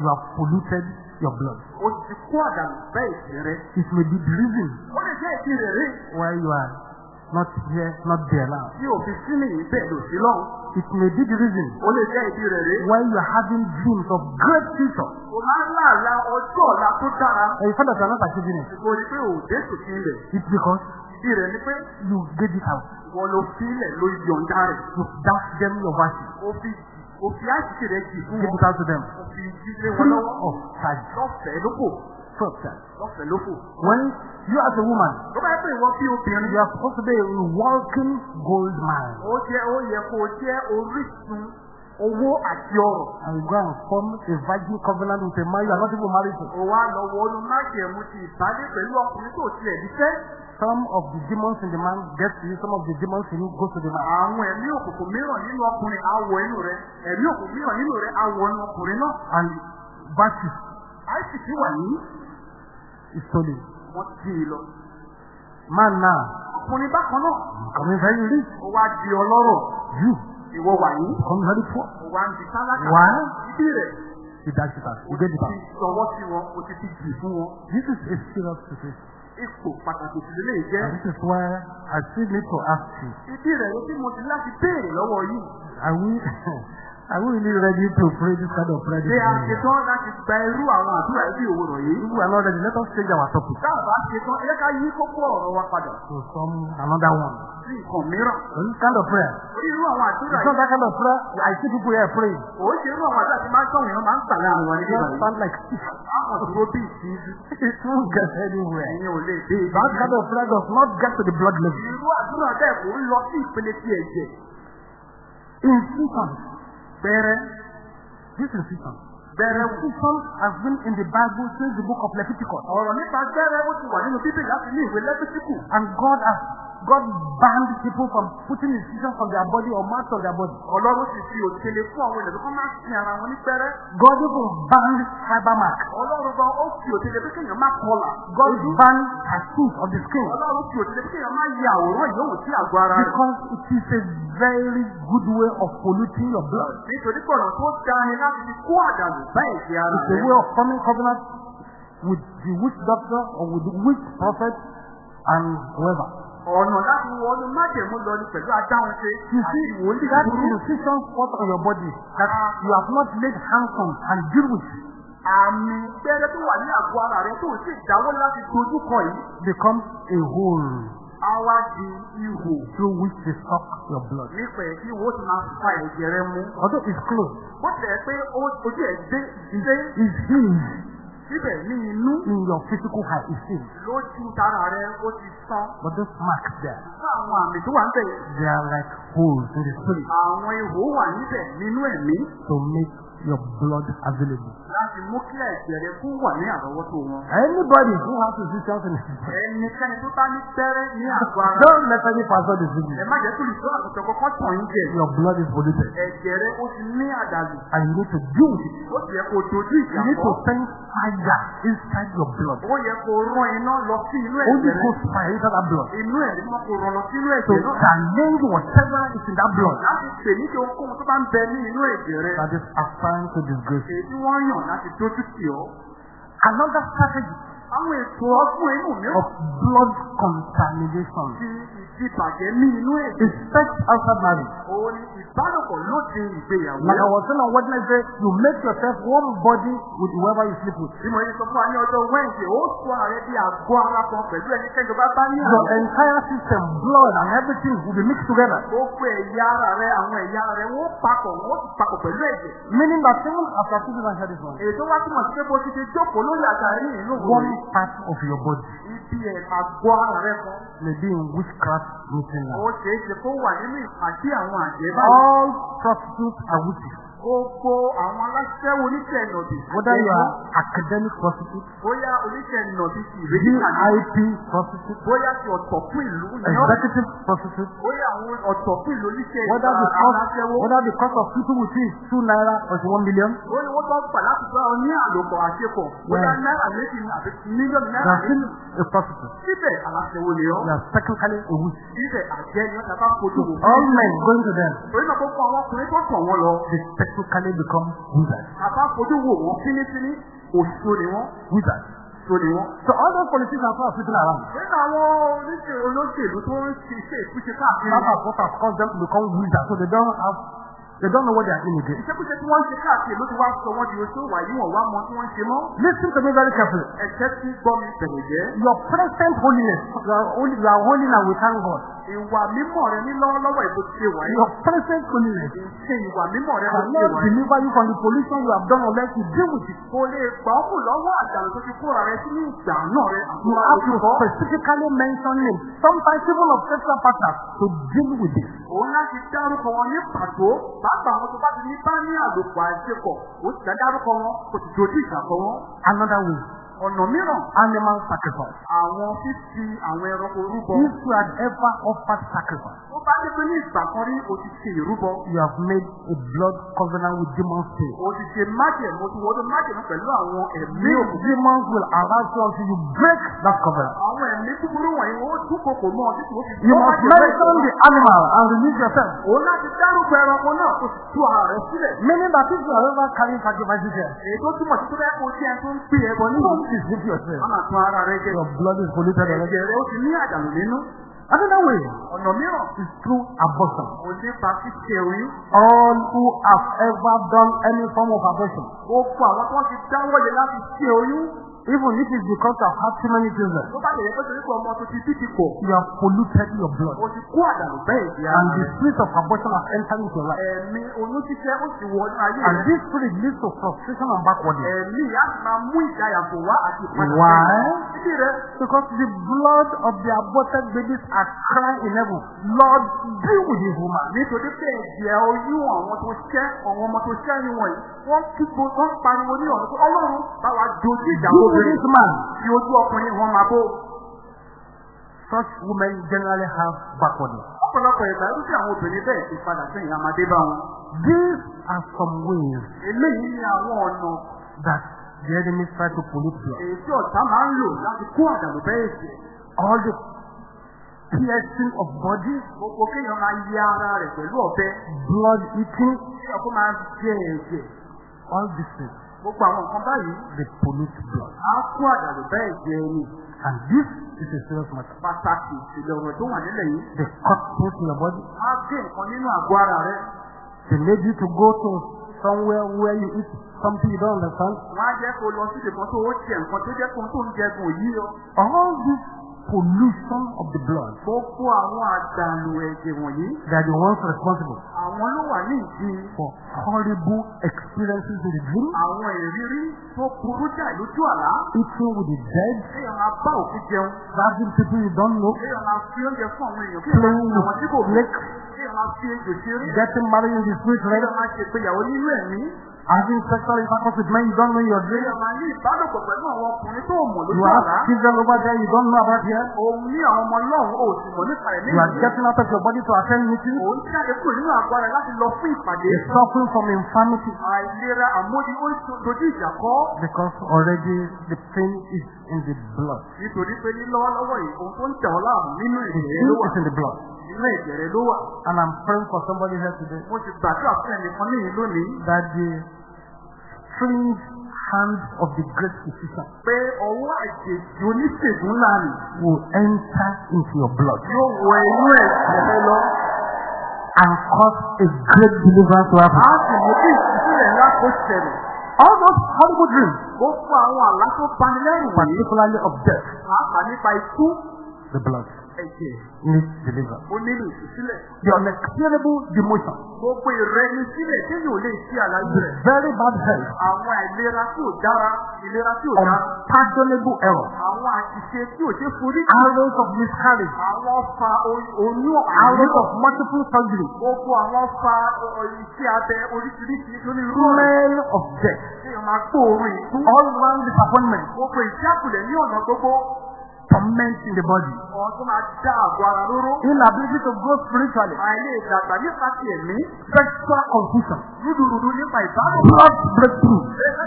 you have polluted your blood. o ti kó àdàlù bẹ́ẹ̀ ìṣẹ́ rẹ̀. It may be the reason ó lè jẹ́ ìdí rẹ̀ rí why you are not here, not there now. tí òfin sí nìyí bẹ́ẹ̀ lò sí lọ́hùn. It may be the reason ó lè jẹ́ ìdí rẹ̀ rí. why you are having dreams of great future. o máa ń láàlá ọjọ́ ọ̀la tó dára. That you are not achieving it. ìgbò ni pé òde sòkè ilẹ̀. It's because ìdí rẹ̀ ni pé you gave it out. wọ́n fi ilẹ̀ ló yọ̀ǹda rẹ̀. You dashed them your worship. o fi o fi àṣìṣe rẹ̀ jì fún Give wọn. it out to them. o fi jílé wọn lọ́wọ́. kò. Free of charge. lọ́fẹ̀ẹ́ ló kò. When you as a woman, you are supposed to be a walking gold mine. owó àti ọrọ̀. And go and form a virgin covenant with a man you are not even married to. wá lọ wọ inú májèmú ti ìbálé pẹ̀lú ọkùnrin tó tiẹ̀ níṣẹ́. Some of the demons in the man get to you, some of the demons in you go to the man. àwọn ẹ̀mí òkùnkùn mìíràn nínú ọkùnrin awọ inú rẹ̀ ẹ̀mí òkùnkùn mìíràn nínú rẹ̀ awọ inú ọkùnrin náà. And virtue àìsìkí wà ní stolen. wọ́n ti í lọ. Man now, ọkùnrin bákan náà becoming very rich. ó wá di ọlọ́rọ̀ You ìwọ wà ní. becoming very poor. ó wá ń di tálákà. Why? ìdí rẹ̀ You dash it out. ó You ti sọwọ́ sí wọn ó ti fi jì fún wọn. This is a serious situation. ipò pàtàkì sí lè jẹ́. And this is why I still need to ask you. ìdí rẹ̀ ló tí mo ti láti béèrè lọ́wọ́ yìí. Are we are we really ready to pray this kind of prayer? this Ṣé a morning? ṣetán láti gba irú àwọn àdúrà ibi òwúrọ̀ yìí? Are ready, let us change our topic Káàbá ṣetán, ẹ ká yí kókó ọ̀rọ̀ wa padà to some another one. sí nǹkan mìíràn. This kind of prayer. Irú àwọn àdúrà It's not that kind of prayer. I see people here praying. kò ṣe irú àwọn àdúrà tí máa ń tọ̀wọ̀n èèyàn máa ń gbà láàárín wọn They nígbà just yìí. stand like this. Àwọn dúró bí. It won't get anywhere. Ẹ̀yin ò lè dé ibi. That kind of prayer does not get to the blood level. Irú àdúrà bẹ́ẹ̀ kò ń lọ sí ìpele ti ẹ̀jẹ̀. Incision. Bẹ̀rẹ̀ This incision. Bẹ̀rẹ̀. Incision has been in the Bible since the book of Leviticus. Ọ̀rọ̀ nípa bẹ̀rẹ̀ ó ti wà nínú Bíbélì láti ní ìwé Lẹ́fítíkù. And God has God banned people from putting incisions on their body or marks on their body. Ọlọ́run sì fi òkèlè fún àwọn ènìyàn kó máa sin ara wọn ní bẹ̀rẹ̀. God even banned mark. Ọlọ́run gan ó fi òkèlè pé kéèyàn má kọlà. God banned tattoos of the skin. Ọlọ́run fi òkèlè pé kéèyàn má ya àwòrán ìyóhùn sí àgọ́ ara rẹ̀. Because it is a very good way of polluting your blood. Nítorí pé ọ̀nà tó dáa ni láti fi kó àdàlù It's a rẹ̀. way of forming covenant with the witch doctor or with the witch prophet and whoever. Ọ̀nà láti wọ ọdún májèmú lọ ni pẹ̀lú adáhùn ṣe. You àti see, ìwòlíì that burú. incision spot on your body that you have not laid hands on and deal with Àmì gbẹ́rẹ́ tó wà ní àgọ́ ara rẹ̀ tó sì dáwọ́ láti dojú kọ yìí. becomes a hole Wá di ihò. through which they suck your blood. Nípa ẹ̀ tí wo ti máa fa ẹ̀jẹ̀ rẹ mú. Although it's closed, Bó tilẹ̀ pé ojú ẹ̀ dé síbẹ̀ ní inú in your physical lójú tara rẹ̀ ó ti sán. But those marks there, Fún àwọn àmì tó wà ń bẹ̀ they are like holes in the spirit àwọn ihò wà níbẹ̀ nínú ẹ̀mí to make your blood available. láti mú kí ẹ̀jẹ̀ rẹ kó wà ní àrọ́wọ́tó wọn. Anybody who has in his body, Ẹnikẹ́ni tó bá ní gbẹ́rẹ́ ní àgọ́ ara don't let any pastor deceive ẹ you. má jẹ́ kí olùsọ àgùntàn kọ́kọ́ tàn yín jẹ. Your blood is polluted Ẹ̀jẹ̀ rẹ ó ti ní àdàlù. and you need to with it. Ó ti yẹ kó dojú ìjà You need to send fire inside your blood. Ó yẹ kó rán iná lọ sí inú Holy ẹ̀jẹ̀ rẹ. Ghost fire inside that blood. Inú ẹ̀ ní wọ́n kó rán lọ sí inú To ẹ̀jẹ̀ náà. challenge whatever is in that blood Láti pè ní kí ohunkóhun tó bá ń bẹ ní inú ẹ̀jẹ̀ rẹ. that is assigned to disgrace. you. Èyí tí wọ́n yàn láti dojú tì ọ́. Another strategy Àwọn ètò ọgbọ́n inú mi of blood contamination ti ìdìbàjẹ́ ní inú ẹ̀jẹ̀. is sex outside marriage. Òun ni ìbálòpọ̀ lóde ìgbéyàwó. Like I was saying on Wednesday, you make yourself one body with whoever you sleep with. Bí mo yẹ sọ fún wa ní ọjọ́ Wednesday, ó sọ ààrẹ bí àgọ́ ara kan pẹ̀lú ẹnikẹ́ni tó bá bá ní Your entire system, blood and everything will be mixed together. Gbogbo ẹ̀yà ara rẹ, àwọn ẹ̀yà rẹ, wọ́n papọ̀, wọ́n ti papọ̀ pẹ̀lú ẹ̀jẹ̀. Meaning that even after two and heard this one, tó wá túmọ̀ sí pé bó ti ṣe jókòó lórí àtàrí ìlú one part of your body ibi ẹ̀ àgọ́ ara rẹ kan. may be in witchcraft All prostitutes are witches. Gbogbo àwọn aláṣẹ́wó oníṣẹ́ ìnàbì. Whether you are academic prostitute, bóyá oníṣẹ́ ìnàbì ti ìwé kíkà ní. VIP prostitute, bóyá ti ọ̀tọ̀ fún ìlú executive prostitute, bóyá àwọn ọ̀tọ̀ fún ìlú oníṣẹ́ aláṣẹ́wó. whether the cost of people with is two naira or one million, ó ní wọ́n tó gbà láti bá ọ ní àlòpọ̀ àṣepọ̀. bóyá náírà méjì àbí mílíọ̀nù náírà méjì. a prostitute. síbẹ̀ aláṣẹ́wó ni ọ́. You are technically a witch. síbẹ̀ àjẹ́ ni wọ́n they technically become wizards. àbá fojú wò wọ́n fínífíní òṣìṣẹ́ ni wọ́n. Wizards. tó ni wọ́n. So all those politicians are sitting around, nínú àwọn oníṣẹ́ olóṣèlú tó ń ṣiṣẹ́ ìpúṣe káàkiri. what has caused them to become wizards. So they don't have, they don't know what they are in again. ìṣekúṣe tí wọ́n ń ṣe káàkiri ló ti wá sọ wọ́n di oṣù wà yíwọ̀n wá mọ tí wọ́n ń ṣe mọ́. Listen to me very carefully. ẹ̀jẹ̀ tí gbọ́ mi jẹ́. Your present holiness, you are holy, you are holy now we thank God. Ìwà mímọ́ rẹ ní lọ́wọ́lọ́wọ́ ìbò ti ṣe wáyé. Your present holiness ṣe ìwà mímọ́ rẹ ti ṣe cannot wáyé. deliver you from the pollution you have done unless you deal with it. kò lè gbà ọ́ kù lọ́wọ́ àjàlù tó ti kóra rẹ sínú ìgbà náà rẹ. You have to specifically mention names, sometimes even of sexual partners, to deal with it. òun láti dárúkọ wọn ní pàtó bàbá àwọn tó bá ti ní bá ní àlòpọ̀ àṣepọ̀ ó ti dárúkọ wọn kò sì dojú ìjà wọn. Ọ̀nà mìíràn animal sacrifice. àwọn fífi àwọn ẹranko rúbọ. If you had ever offered sacrifice, ó bá dé pé ní ìgbà kan rí o ti ṣe ìrúbọ. you have made a blood covenant with demons too. o ti ṣe májèmú o ti wọ́dọ̀ májèmú pẹ̀lú àwọn ẹ̀mí These òkú. demons will arouse you until you break that covenant. àwọn ẹ̀mí búburú wọ̀nyí ó dúnkokò mọ́ ọdún tí ó fi You must mention the animal and release yourself. òun láti dárúkọ ẹranko náà kò sì tú ara rẹ̀ sílẹ̀. Meaning that if you are ever carrying sacrifices here, èyí tó túmọ̀ sí tó bẹ́ẹ̀ kó jẹ́ tó ń pè é bọ̀ nínú. Deceive yourself. wọ́n máa tún ara rẹ̀ jẹ. Your blood is polluted already. ẹ̀jẹ̀ rẹ̀ ó ti ní àdàlù nínú. Another way ọ̀nà mìíràn is through abortion. kò nípa ṣíṣe oyún. All who have ever done any form of abortion, gbogbo àwọn tó ti dáwọ́lé láti ṣe oyún. Even if it's because have had too many children, tó bá lè yẹ pé torí pé ọmọ tó ti bí ti pọ̀. you have polluted your blood. o ti kó àdàlù bẹ́ẹ̀ di And the spirit of abortion has entered into your life. ẹ̀mí oyún ṣíṣẹ́ ó sì wọ inú ayé And this spirit leads to frustration and backwardness. ẹ̀mí á sì máa mú ìdáyàfò wá àti ìpadà. Why? Rẹ̀ Because the blood of the aborted babies are crying in heaven. Lord, deal with this woman. nítorí pé ẹ̀jẹ̀ oyún àwọn tó ṣẹ́ àwọn ọmọ tó ṣẹ́ ni wọ̀nyí wọ́n kígbo wọ́n pariwo ní ọ̀nà pé ọlọ́run bá wa dojú ìjà Deal this man. tí ojú ọkùnrin wọn máa bó. Such women generally have backwardness. ọ̀pọ̀lọpọ̀ ìgbà irú sí àwọn obìnrin bẹ́ẹ̀ ti padà sẹ́yìn amadé bá wọn. These are some ways eléyìí ni àwọn ọ̀nà that the enemy try to pollute you. tí ọ̀tá máa ń lò láti kó àdàlù bẹ́ẹ̀ sí. All the piercing of bodies, gbogbo kéèyàn máa yẹ ara rẹ̀ pẹ̀lú ọ̀bẹ blood eating, kéèyàn kó máa jẹ ẹ̀jẹ̀ all these things, gbogbo àwọn nǹkan báyìí they pollute blood. á kó àdàlù bẹ́ẹ̀ jẹ ẹni. And this is a serious matter. pàtàkì ìṣẹ̀lẹ̀ ọ̀rọ̀ tó wà nílẹ̀ yìí They cut things in your body. á gé nǹkan nínú àgọ́ ara rẹ̀. They made you to go to somewhere where you eat something you don't understand. wọ́n á jẹ́ kó lọ sí ìdìkan tó ó jẹ nǹkan tó jẹ́ kó tó ń jẹ yí ọ. All this pollution of the blood, gbogbo àwọn àdàlù ẹ̀jẹ̀ wọ̀nyí they are the ones responsible àwọn ló wà ní ìdí for horrible experiences in the dream, àwọn ìrírí tó burú jà lójú àlá. eating with the dead, kéèyàn máa bá òkú jẹun. Serving people you don't know, kéèyàn máa fi oúnjẹ fún àwọn èèyàn. Playing with snakes, kéèyàn máa fi ejò ṣeré. Getting married in the spirit realm, kéèyàn máa ṣègbéyàwó nínú ẹ̀mí having sexual intercourse with men you don't know your dream. You have children over there you don't know about here. You are getting out of your body to attend meetings. You're suffering from infirmity because already the pain is in the blood. The sin is in the blood. Wà. And I'm praying for somebody here today. That the strange hand of the great physician. Pé ọwọ́ àjèjì oníṣègùn nì will enter into your blood. Yóò wọ inú ẹ̀jẹ̀ and cause a great deliverance to happen. All those horrible dreams, ó fún àwọn particularly of death, pàápàá nípa ikú. The blood. Ẹ̀jẹ̀ needs deliverance. ó nílò ìtúsílẹ̀. The unexplainable demotion, gbogbo ìrẹni sílẹ̀ téèyàn ò lè ṣe àlàyé the rẹ̀. very bad health, àwọn àìlera tí ò dára ìlera tí ò dára. unpardonable error, àwọn àṣìṣe tí ò ṣe forí. arrows of miscarriage, àwọn oyún arrows àìlera. of multiple surgery, gbogbo àwọn ọfà ọ- ọ- iṣẹ́ abẹ oríṣiríṣi onírúurú rẹ̀. smell of death, téèyàn máa gbóòórùn ìkú. all round disappointment, gbogbo ìjákulẹ̀ ní ọ̀nà gbogbo. Torment in the body, inability to grow spiritually, sexual confusion, rúdurùdu nípa ìbálòpọ̀. blood breakthrough. Ẹ̀ka.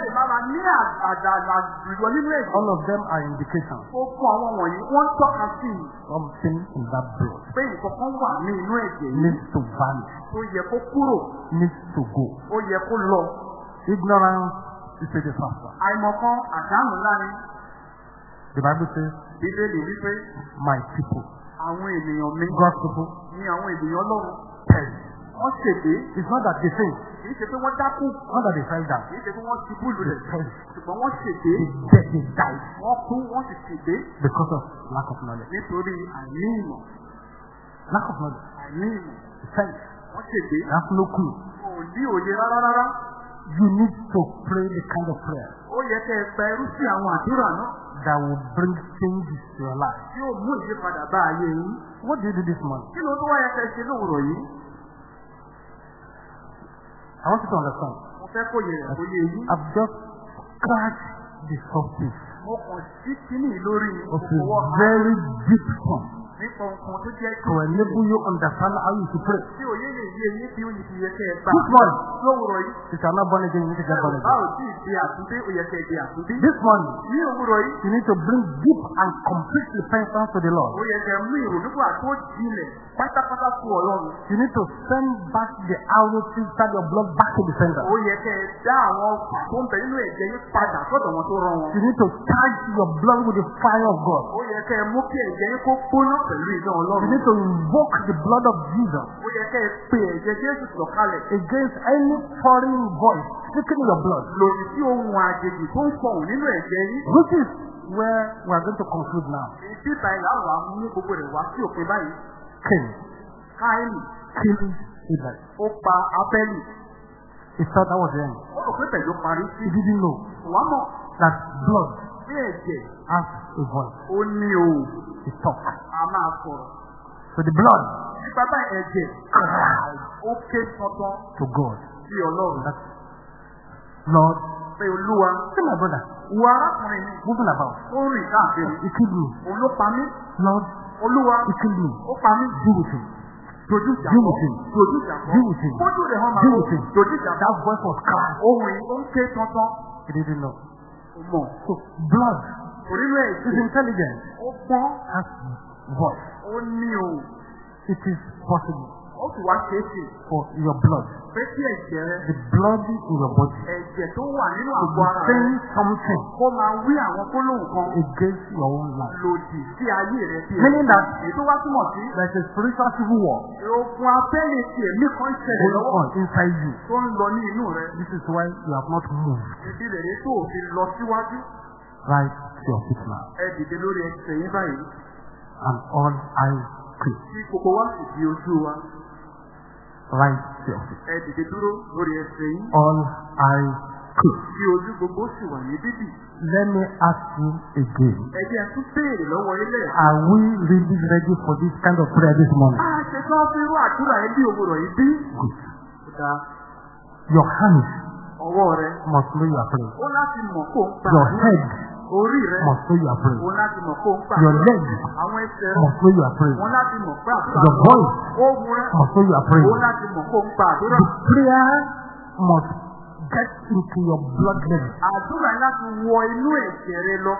All of them are indications Gbogbo àwọn wọ̀nyí wọ́n something in that blood needs to vanish, kúrò, needs to go. ó. Ignorance is a disaster. The Bible says, Bíbélì wípé My people, àwọn ènìyàn mi God's people, ní àwọn ènìyàn perish. Wọ́n ṣègbé, It's not that they fail, kìí ṣe pé wọ́n dákú, not that they fell down. kìí ṣe pé wọ́n They lulẹ̀. perish. Ṣùgbọ́n wọ́n ṣègbé, They, they died wọ́n kú, wọ́n sì ṣègbé because of lack of knowledge. nítorí àìní ìmọ̀. Lack of knowledge. Àìní ìmọ̀. Perish. Wọ́n ṣègbé, They have no clue. wọn ò ní òye rárá rárá. You need to pray the kind of prayer Ó yẹ kẹ́ ẹ gba irú sí àwọn àdúrà náà that will bring changes to your life. tí ó mú ìyípadà bá ayé yín. What do you do this morning? Kí ló tó wáyé kẹ́ ẹ ṣe lówùrọ̀ yìí? I want you to understand. Mo fẹ́ kó yẹ kó yé yín. I've just scratched the surface Mo kàn sí kíní lórí of a very deep point nípa nǹkan tó jẹ́ to enable you understand how you should pray. tí òye lè yé yín bí ó yẹ kí yẹ kẹ́ ẹ gbà. This morning, Lówùrọ̀ yìí. you Báwo tí àtúndé kẹ́ ẹ di àtúndé? This morning, Ní òwúrọ̀ yìí, you need to bring deep and complete repentance to the Lord. kẹ́ mú jinlẹ̀ pátápátá fún Ọlọ́run. You need to send back the arrow inside your blood back to the sender. Ó yẹ kẹ́ ẹ dá àwọn ọ̀pá tó ń bẹ nínú ẹ̀jẹ̀ yín padà sọ́dọ̀ wọn tó rán wọn. You need to charge your blood with the fire of God. Ó yẹ kẹ́ ẹ mú kí ẹ̀jẹ̀ yín kó gbóná pẹ̀lú iná You Ọlọ́run. need to invoke the blood of Jesus Ó yẹ kẹ́ ẹ pe ẹ̀jẹ̀ Jésù sọ̀kalẹ̀ against any foreign voice speaking in your blood. lòdì sí ohun àjèjì tó ń fọhùn nínú ẹ̀jẹ̀ yín. Which is where we are going to conclude now. Ìdí ìbàyìí làwọn amú gbogbo rẹ̀ wá sí òpin báyìí. Cain Káìlì killing Abel. ó pa Abẹ́lì. He thought that was the end. Ó rò pé pẹ̀lú parí sí. He didn't know Wàá mọ̀ that blood bí ẹ̀jẹ̀ has a voice. ó ní òun. It talks. A máa sọ̀rọ̀. So the blood Nípa bá ẹ̀jẹ̀ ó ké tọ́tọ́ to God. sí Ọlọ́run. That Lord, Pé Olúwa see my brother wo arákùnrin mi moving about. tó rìn káàkiri. He killed me. Òun ló pa mí. Lord, Olúwa me. ó pa mí. Him. Dojú ìjà kọ. Deal with him. Kójú rẹ̀ hàn máa. Dojú ìjà kọ. That voice was crying. Ohun yìí ó ń ké tọ́tọ́. Know. Ó mọ̀. So blood Orílẹ̀ is èdè intelligent. ó gbọ́n. Has voice. Ó ní òun. It is possible Ó sì wá ṣeé ṣe. for your blood, Pé kí ẹ̀jẹ̀ rẹ? The blood in your body, ẹ̀jẹ̀ tó wà nínú to àgọ́ be ara rẹ saying something kó máa wí àwọn gbólóhùn kan. against your own life. lòdì sí ayé rẹ bí Meaning that èyí tó wá túmọ̀ sí there's a spiritual civil war. ogun abẹ́lé ti ẹ̀mí kan ṣẹlẹ̀ going on inside you. tó ń lọ ní inú rẹ. This is why you have not moved. Ìdí rẹ̀ rẹ tó fi lọ síwájú. Right to your feet now. ẹ dìde lórí ẹsẹ̀ yín báyìí. And all eyes closed. tí gbogbo wa sì di ojú wa Right to your feet. ẹ dìde dúró lórí ẹsẹ̀ yín All eyes closed. tí ojú gbogbo sì wà ní bíbì Let me ask you again. ẹ jẹ́ tún béèrè lọ́wọ́ ilé Are we really ready for this kind of prayer this morning? a ṣe tán fún irú àdúrà yẹn bí òwúrọ̀ yìí bí Good. Your hands ọwọ́ rẹ must know you are praying. ó láti mọ̀ kó ń gbà Your head orí rẹ. Must know you are praying. láti mọ̀ kó ń gbà. Your leg àwọn ẹsẹ̀ rẹ. Must know you are praying. láti mọ̀ pé àdúrà. Your voice. Ohun rẹ. Must know you are praying. láti mọ̀ kó ń gbà àdúrà. The prayer must get into your blood level. àdúrà láti wọ inú ẹ̀jẹ̀ rẹ lọ.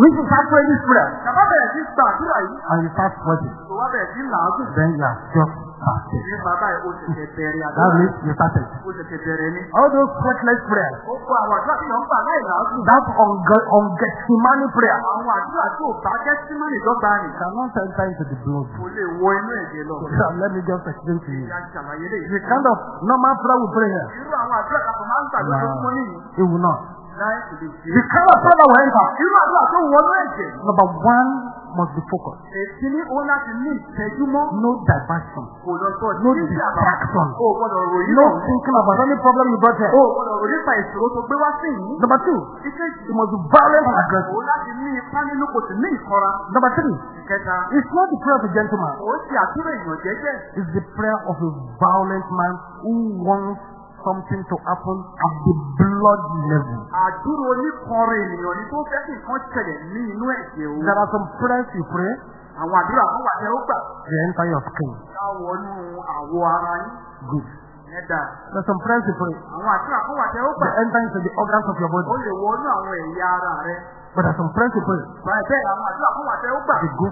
Start praying this prayer? Bàbá bẹ̀rẹ̀ sí gba àdúrà yìí? And you start sweating, wá bẹ̀rẹ̀ sí làágùn? Then you are just. Ní bàbá yìí ó ṣẹ̀ṣẹ̀ bẹ̀rẹ̀ That means you started. ó bẹ̀rẹ̀. All those sweatless prayers, ó kọ àwọn àdúrà tí wọ́n gbà láì làágùn that unge- ungethsemane prayer, àwọn àdúrà tí ò bá jẹ́ símọ́nì dọ́gba nì cannot enter into the blood. kò lè wọ inú ẹ̀jẹ̀ lọ. So let me just explain to you. The kind of normal prayer we pray here, irú àwọn àdúrà kan máa ń gbà no, lójoojúmọ́ nìyí it will not. The kind of prayer that will enter, irú àdúrà tó wọnú ẹ̀jẹ̀ number one, must be focused. Èkíní ó láti ní ìtẹ́júmọ́. No diversion. Kò lọ sọ No distraction. O gbọ́dọ̀ ròyìn No thinking about any problem you brought here. O gbọ́dọ̀ ròyìn nípa ìṣòro tó gbé wá sí yìí. Number two, Ìkejì. you must be violent and aggressive. Òun láti ní ipá nínú kò sì ní ìkọra. Number three, Ìkẹta. it's not the prayer of a gentleman. Ó ti àtúrò èèyàn jẹ́jẹ́. It's the prayer of a violent man who wants something to happen at the blood level. Àdúró oníkọrin ènìyàn ni tó fẹ́ kí nǹkan ṣẹlẹ̀ ní inú ẹ̀jẹ̀ òun. There are some prayers you pray, Àwọn àdúrà kan wà tẹ́ ó gbà. they enter your skin. Ká wọnú àwọ̀ ara yín. Good. There are some prayers you pray, Àwọn àdúrà kan wà tẹ́ ó gbà. they enter into the organs of your Ó body. lè wọnú àwọn ẹ̀yà ara rẹ. But there are some Báyìí bẹ́ẹ̀ àwọn àdúrà kan wà tẹ́ ó gbà. they go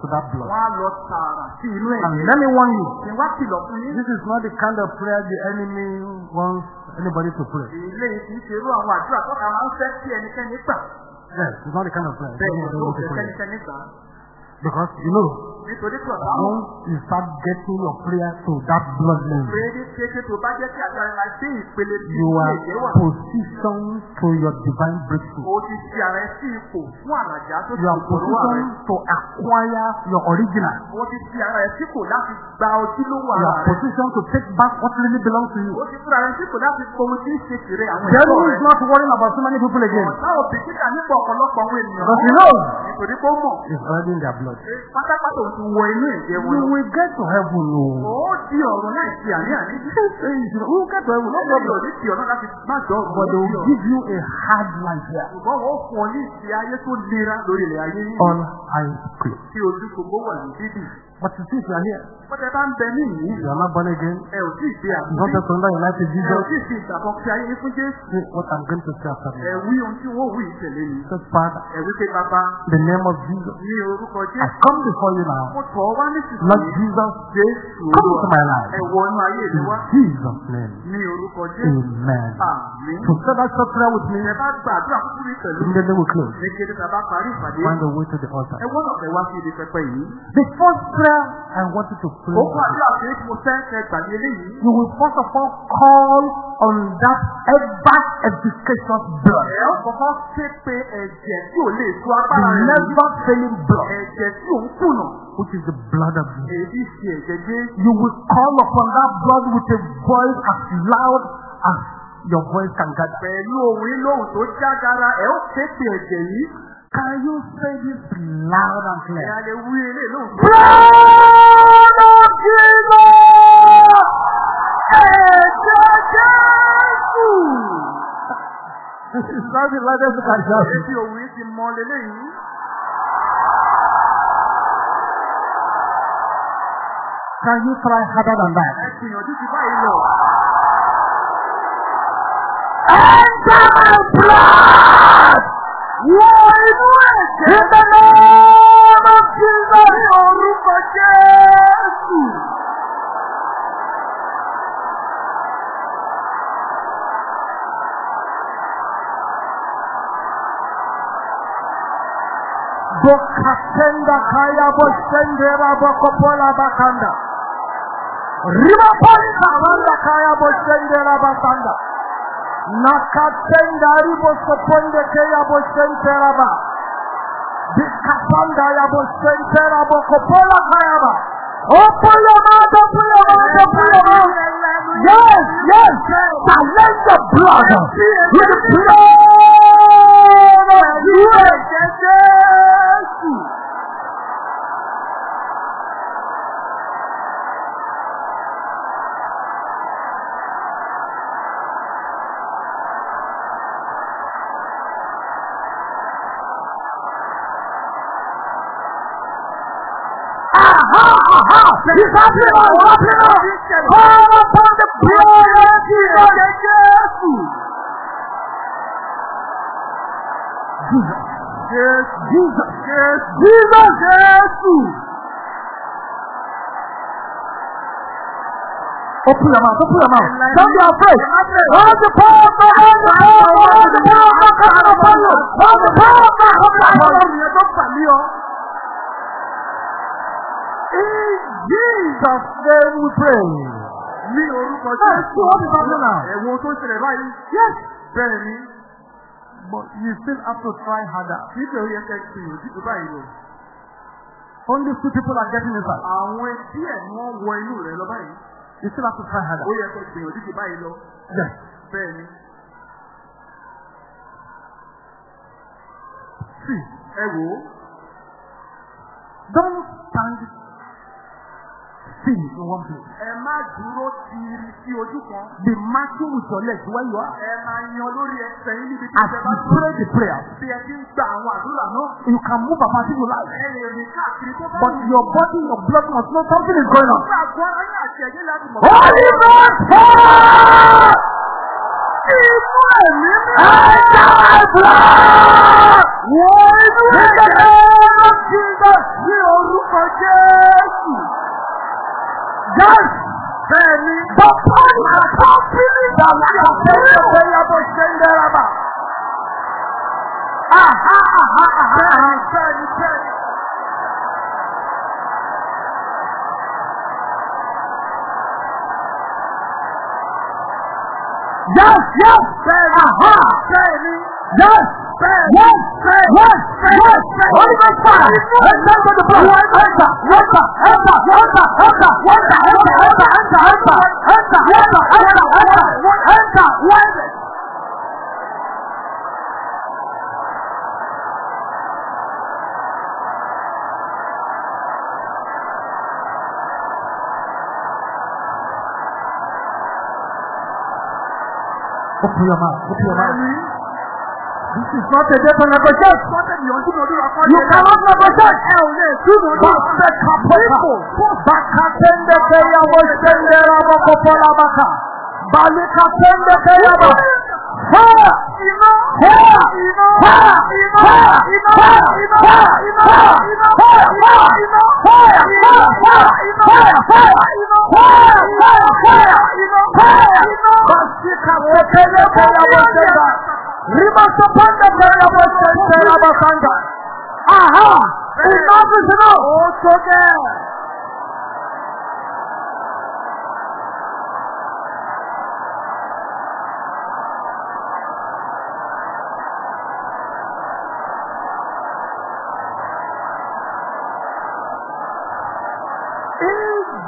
to that blood. Wọ́n á lọ tààrà sí inú And let me warn you, Ṣé wá kìlọ̀ fún yín? this is not the kind of prayer the enemy wants anybody to pray. Ilé yìí kì í ṣe irú àwọn àdúrà tó kà máa ń fẹ́ kí ẹnikẹ́ni gbà. Yes, it's not the kind of prayer Bẹ́ẹ̀ ni fẹ́ kẹ́nikẹ́ni gbà. Because, you know, Nítorí pé ọ̀tá mọ̀. once you start getting your prayer to that blood level, Pé ní kété tó bá jẹ́ kí àgbára máa dé ìpele tí you are positioned to your divine breakthrough. O ti fi ara ẹ sí ipò fún àlàjá tó ti You are positioned to acquire your original. O ti fi ara ẹ sípò láti gba ojúlówó You are positioned to take back what really belongs to you. O ti fi láti tí ń ṣe àwọn ẹ̀kọ́ is not worrying about so many people again. Nípa ọ̀pọ̀lọpọ̀ àwọn ènìyàn. Because he knows Nítorí pé ó mọ̀. it's already in their blood. Pé Pátápátá òun ti wọ inú ẹ̀jẹ̀ wọn. You will get to heaven. Ó No. di ọ̀rọ̀ láì fi àní-àní. You will get to heaven. No Lọ́dọ̀ problem. òní ti ọ̀nà láti má jọ ọ̀rọ̀ But they will give you a hard life here. Ṣùgbọ́n wọ́n fún ọ ní ìṣe ayé tó nira lórí ilẹ̀ ayé yìí. All eyes closed. Tí ojú gbogbo wà ní dídì. But you see, you are here, Bọ́tẹ bá ń bẹ ní you are not born again. Ẹ ò tí ì You àbúrò. to Ẹ ò Jesus. tí ì fi ìgbàkan fi ayé yín fún Jésù. See what I'm going to say after Ẹ this. wí ohun tí wọ́n wí ìtẹ̀lé ni. Say, Father, Ẹ wí pé bàbá in the name of Jesus, ní orúkọ I come before you now. Mo tọ̀ Lord. Jesus, Jésù come into my life. Ẹ wọ inú ayé mi In. Jesus' name. Ní orúkọ Jésù. Amen. Àmín. So say that short prayer with me. Ẹ bá gbàdúrà mi pẹ̀lú. We close. Ní kété tá a bá parí ìpàdé. Find a way to the altar. Ẹ wọ́n prayer I want you to pray. Ó kọ́ àdúrà pé mo fẹ́ kẹ gbàgbé eléyìí. You will first of all call on that ever efficacious blood. Ẹ ó kọ́kọ́ ké pe ẹ̀jẹ̀ tí ò lè tú The agbára rẹ̀. never failing blood, Ẹ̀jẹ̀ tí ò ń kùnà. which is the blood of Jesus. Èyí ṣe ẹ̀jẹ̀ Jésù. You will call upon that blood with a voice as loud as your voice can gather. Pẹ̀lú ohun ilóhùn tó jágara, ẹ ó ké pe ẹ̀jẹ̀ yìí. Can you say this loud and clear? Blood of Jesus! Ẹ̀jẹ̀ Jésù! This is not the loudest you can shout. Èsì òun yìí ti mọ. Can you try harder than that? Ẹ gbìyànjú ti báyìí lọ. Enter my blood! Bokatenda kaya bosendera bokopola bakanda. Riba polika banda kaya bosendera bakanda. Nakatenda ribo soponde kaya bosentera ba. Bikapanda ya bosentera bokopola kaya ba. Open your mouth, open your mouth, open. Yes, yes. Challenge the blood. With the blood of Jesus. He's happy now, happy now. Call upon the blood of Jesus. Jesus. Jesus. Jesus. Jesus. Open your mouth, open your mouth. Don't be afraid. All the power of God, all the power of God, all the power of God. All the power of God. Ọlọ́run yẹn tó pàlí ọ. In Jesus' name we pray. Ní orúkọ Jésù. Ẹ̀wọ̀n tó ṣẹlẹ̀ báyìí. Yes. Bẹ́ẹ̀ ni. But you still have to try harder. Níbẹ̀ ó yẹ kẹ́ gbìyànjú tó báyìí lọ. Only two people are getting inside. Àwọn díẹ̀ ni wọ́n wọ inú rẹ̀ lọ báyìí. You still have to try Ó harder. yẹ kó gbìyànjú jù báyìí lọ. Yes. Bẹ́ẹ̀ ni. See, Ẹ wò ó. don't stand still in one place. Ẹ má dúró sí ojú kan. Be marching with your legs where you are. Ẹ máa yan lórí ẹsẹ̀ yín níbi tí As ẹ you bá dúró. pray the prayer, Bí ẹ ti ń gba àwọn àdúrà náà. you can move about you like. Ẹ lè rìn káàkiri tó bá But your body, your blood must know something is going on. Nígbà gbọ́ ayé àti ẹ̀yìn láti mọ̀. Holy Ghost fire! Inú ẹ̀mí mi. Enter my blood! Wọ inú ẹ̀jẹ̀. name of Jesus! Ní orúkọ Jésù. Yes. Bẹ́ẹ̀ni. Bàbá mi kà tó bí mi. Bàbá mi kà tó bí mi. Bàbá mi kà tó bí mi. Aha aha aha. Bẹ́ẹ̀ni bẹ́ẹ̀ni bẹ́ẹ̀ni. Yes, yes, bẹ́ẹ̀ni. Aha. Bẹ́ẹ̀ni. Yes, bẹ́ẹ̀ni. Yes, bẹ́ẹ̀ni. Yes. Holy Ghost fire! Enter to the blood! Enter! Enter! Enter! Enter! Enter! Enter! Enter! Enter! Enter! Enter! Enter! Enter! Enter! Enter! Enter! Open your mouth. Open your mouth. This is not a day to negotiate. Sọ́tẹ̀ You cannot negotiate. You do not set up Bakatende peya wosende rabo kopola baka. Balikatende peya ba. Fire! Fire! Fire! Fire! Fire! Fire! Rimas upon the prayer of Jose Abasanga. Aha! Enough is enough! Ó tó gẹ́.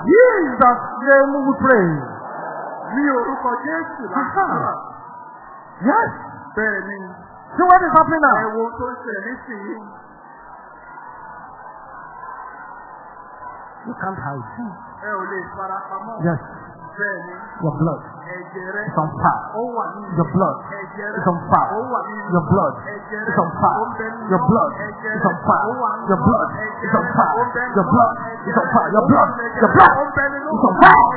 Jesus we pray. Ní orúkọ Jésù láti. Yes. Bẹ́ẹ̀ni. What is happening Ẹ now? wo tó ń ṣẹlẹ̀ nísìnyí. You can't hide. Ẹ ò lè fara pamọ́. Yes. Bẹ́ẹ̀ni. Your blood Ẹ̀jẹ̀ rẹ. is on fire. Ó wà. Your blood Ẹ̀jẹ̀ rẹ. is on fire. Ó wà. Your blood Ẹ̀jẹ̀ rẹ. is on fire. Ó ń bẹ nínú. Your blood Ẹ̀jẹ̀ rẹ. on fire. Ó wà. Your blood Ẹ̀jẹ̀ is on fire. Ó ń bẹ nínú. Your blood is on fire. Your Ó blood. Your blood Ó ń bẹ nínú. is on fire.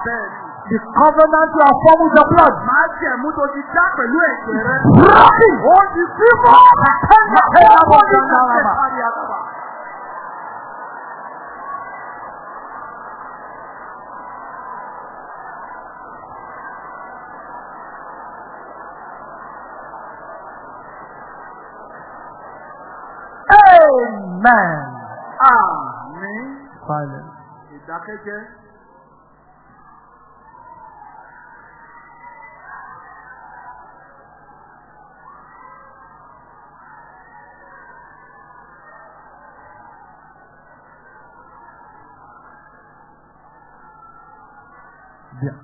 The covenant you have formed with the blood. Máa jẹ̀ mú tó ti dá pẹ̀lú ẹ̀jẹ̀ rẹ. Rọ́ọ̀kì. Ó di símọ́. Ẹ̀ka ẹ̀ka bọ́ ní ìlànà àbá. Amen. Amen. Silence. okay.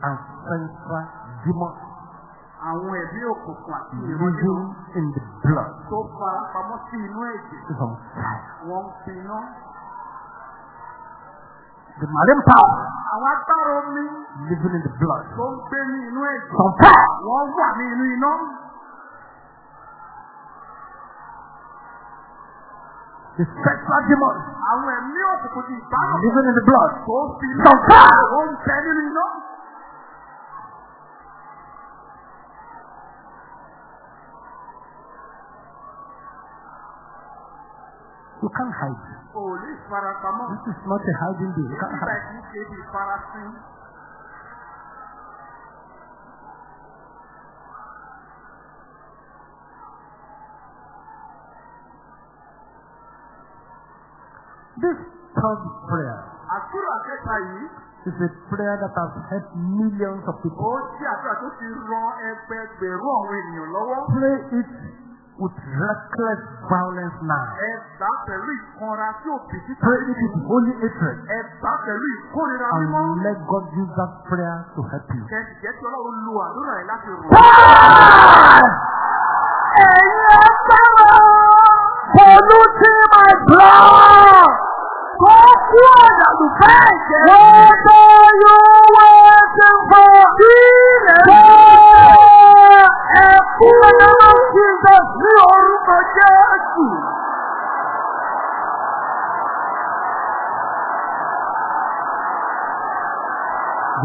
Ancestral demon Àwọn ẹ̀mí òkùnkùn àti living in the blood tó fara pamọ́ sí inú ẹ̀jẹ̀. on fire. Wọ́n ń finá. The marine power Àwọn agbára omi living in the blood tó ń gbé ní inú ẹ̀jẹ̀. on fire. Wọ́n wà ní inú iná. The sexual demon Àwọn ẹ̀mí òkùnkùn ti ìbálòpọ̀ living in the blood tó ń fi is on fire. Ó ń bẹ nínú iná. You can't hide. Oh, this is not a hiding day. You can't hide. This third prayer is a prayer that has helped millions of people. Play it with reckless violence now. Ẹ gbà pẹ̀lú ìkanra tí ò bìkítà Pray it with holy hatred. Ẹ gbà pẹ̀lú ìkórira mímọ́. And let God use that prayer to help you. Kẹ̀sì jẹ́ kí Ọlọ́run lo àdúrà yìí láti rò. Ẹ̀yin agbára polluting my blood. Tó kú ọ̀dàlù bẹ́ẹ̀ jẹ́. What are you waiting for? Ilẹ̀ ẹ̀kú Jesus ní orúkọ Jésù.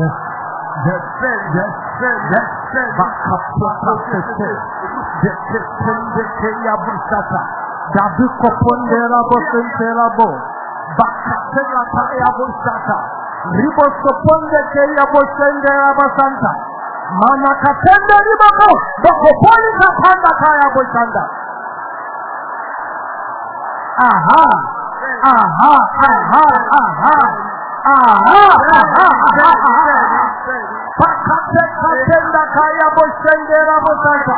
Yes, yes, yes, yes, yes. Bakapata tete. Jetende keya busata. Dabi kopondera bosentera bo. Bakatela kaya busata. Ribo soponde keya bosendera basanta. Mama katende ribo bo. Bakopoli kapanda kaya busanda. Aha. Aha, aha, aha. Aha, aha, aha, aha. Pakate katenda kaya bosendera bosanta.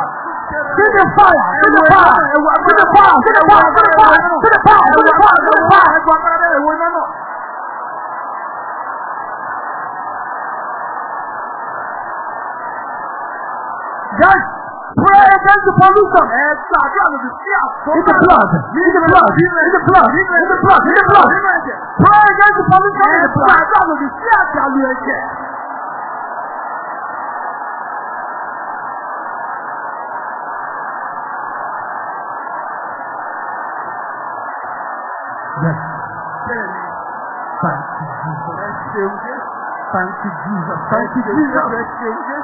Give the fire, give the fire, give the fire, give the fire, give the fire, give the fire, give the fire, give the fire. Yes, pray against the pollution. In the blood, in the blood, in the blood, in the blood, in the blood. Pray against the pollution in the blood. Yes, thank you, Jesus. Thank you, Jesus. Thank you, Jesus.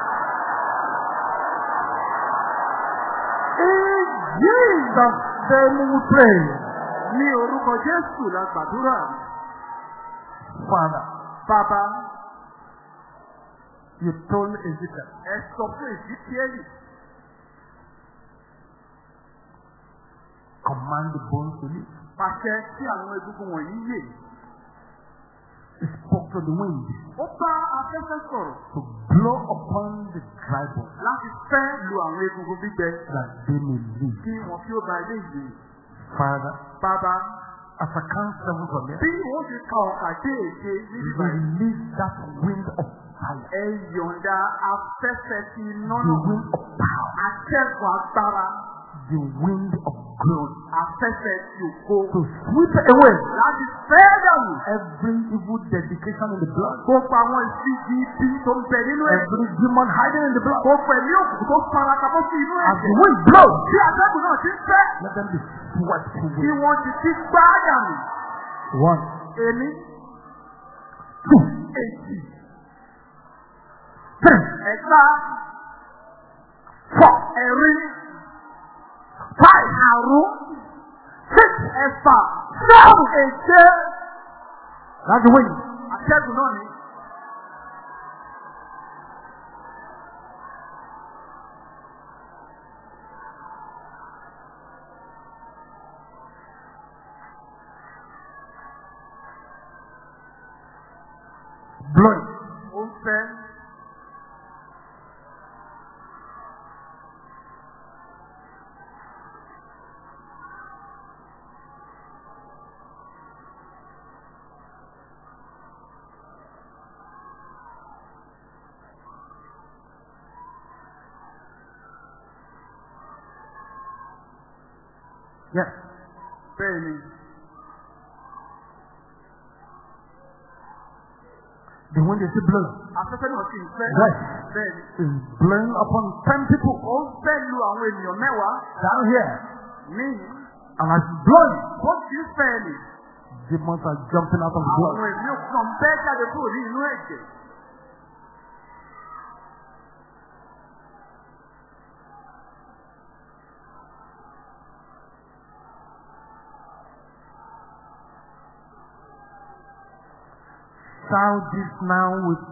Jesus' name we pray. Ní orúkọ Jésù la gbàdúrà. Father, Bàbá, you told Ezekiel, ẹ sọ fún Èzíkíẹ́lì. command the bones to live. Pàṣẹ tí àwọn egungun wọ̀nyí yè. He spoke to the wind Ó bá afẹ́fẹ́ sọ̀rọ̀ to blow upon the dry bones láti fẹ́ lu àwọn egungun gbígbẹ that they may live. kí wọn kí ó ba ilé ìwé. Father, Bàbá, as I count seven from here, bí wọ́n ti ka ọ̀kà dé èdè níbi báyìí. release that wind of fire, Ẹ yọ̀ǹda afẹ́fẹ́ ti iná the wind of power, Akẹ́kọ̀ọ́ agbára. the wind of glory Afẹ́fẹ́ ti ògo. to sweep away Láti fẹ́ dànù. every evil dedication in the blood, Gbogbo àwọn ìfigi ibi tó ń bẹ nínú ẹ̀. every demon hiding in the blood. Gbogbo ẹ̀mí òkùnkùn tó fara pamọ́ sí inú As the wind blows, Bí atẹ́gùn náà ti ń fẹ́. let them be swept Kí away. wọ́n ti ti gbá dànù. One, Èmi, two, èjì, three, ẹ̀ta, four, ẹ̀rin, five, àrún, six, ẹ̀fà, seven. That's the wind. Atẹ́gùn náà ni. Blowing. Ó ń fẹ́. Still blowing. Afẹ́fẹ́ náà ń fẹ́. Yes. Bẹ́ẹ̀ni. Is blowing upon ten people Ó fẹ́ lu àwọn ènìyàn mẹ́wàá. down here. Níyì. And as it's blowing, Ó ń fẹ́ ni. demons are jumping out of the Àwọn blood. ẹ̀mí òkùnkùn bẹ́ẹ̀ jáde kúrò ní inú ẹ̀jẹ̀. Shout this now with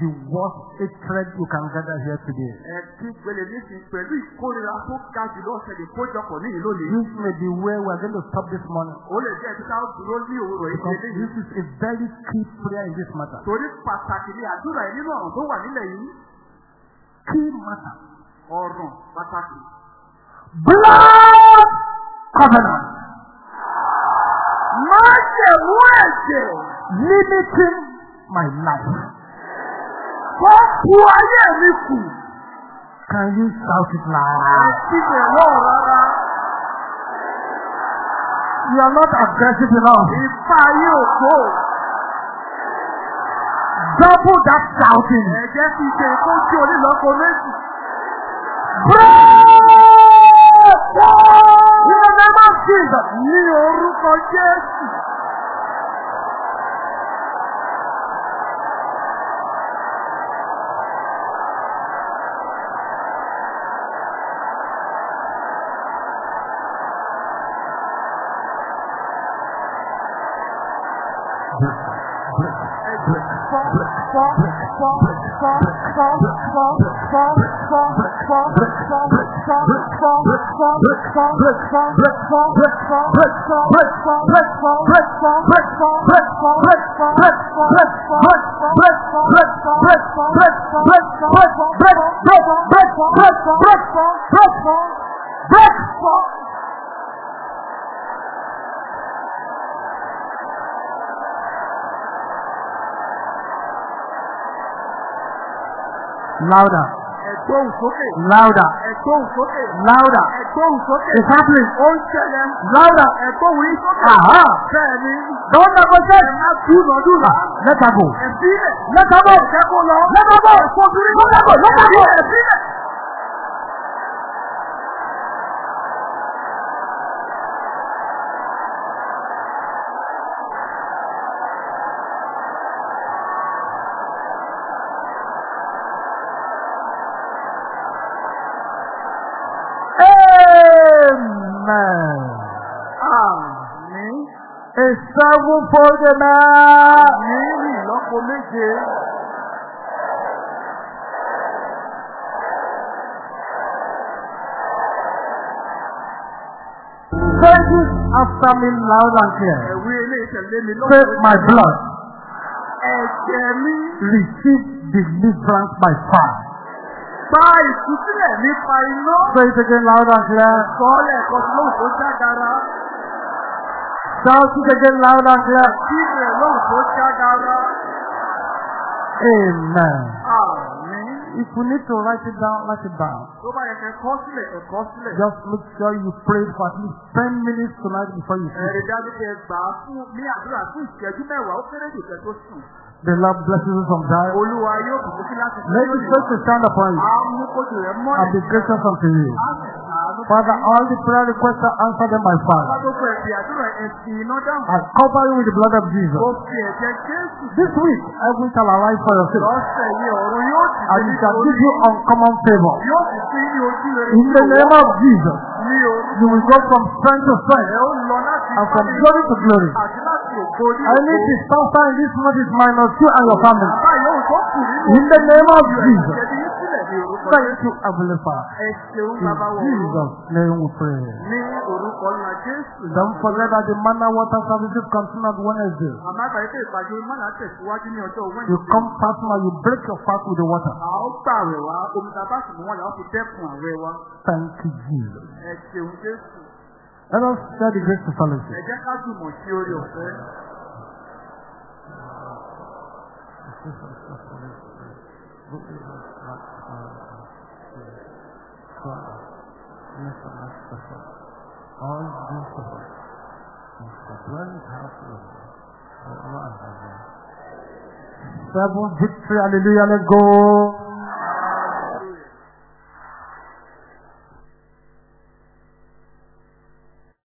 the worst hatred you can gather here today. Ẹ kí gbélé nísìnyí pẹ̀lú ìkórira tó ga jùlọ ṣẹlẹ̀ kójọpọ̀ ní ìlú lónìí. This may be where we are going to stop this morning. Ó lè jẹ́ ìtúta dúró ní òwúrọ̀ Because this is a very key prayer in this matter. Torí pàtàkì ni àdúrà yìí nínú ọ̀ràn tó wà nílẹ̀ yìí. Key matter. Ọ̀ràn pàtàkì. Blood covenant. Má ẹ̀jẹ̀. Limiting my life. Kó bu ayé mi kù. Can you shout it loud? Rárá? You are not aggressive enough. Ìfà ayé òkú. Double that shouting. Ẹ̀jẹ̀ ti ṣe kó tí onílọ́kọ méjì. In the name of Jesus. Ní orúkọ Jésù. Breakfast! Louder, louder, louder. It's happening. Louder. Aha. Don't negotiate. Let her go. Let her go. Ẹ̀jẹ̀ kó lọ. Let her go. Let her go. Let her go. Sevenfold. Àmín ní ìlọ́po méje. This after me loud and clear. Ẹ̀wí ilé ìtẹ̀lé mi Say lọ́wọ́. my blood Ẹ̀jẹ̀ mi. receive deliverance by fire. Gba ìtúsílẹ̀ nípa iná. Say it again loud and clear. Sọ́ọ́lẹ̀ kan tó jágara. Shout it again loud and clear. Amen. If you need to write it down, write it down. Just make sure you pray for at least 10 minutes tonight before you sleep. The Lord blesses you there. Olúwa yóò bùkún sí láti His face to stand upon you Á mú rẹ̀ mọ́ and be gracious unto you. Father, all the prayer requests are answered them iná dáhùn. I cover you with the blood of Jesus. This week, heaven shall arise for your sake, Lọ́sẹ̀ yìí ọ̀run yóò sì and it shall give you uncommon favor. In the name of Jesus, you will go from strength to strength and from glory to glory. Any ògo. disaster in this month is minus you and your family. In the name of Jesus. Thank you, Heavenly Father. In. Jesus' name we pray. Don't forget that the manna water services continue on Wednesday. You come personal, you break your fast with the water. Thank you, Jesus. Ẹ. Let us share the grace to Ẹ fellowship. jẹ́ ká jùmọ̀ sí orí ọ̀fẹ́. All beautiful. The dwelling house of the Lord. Seven victory, hallelujah, let's go.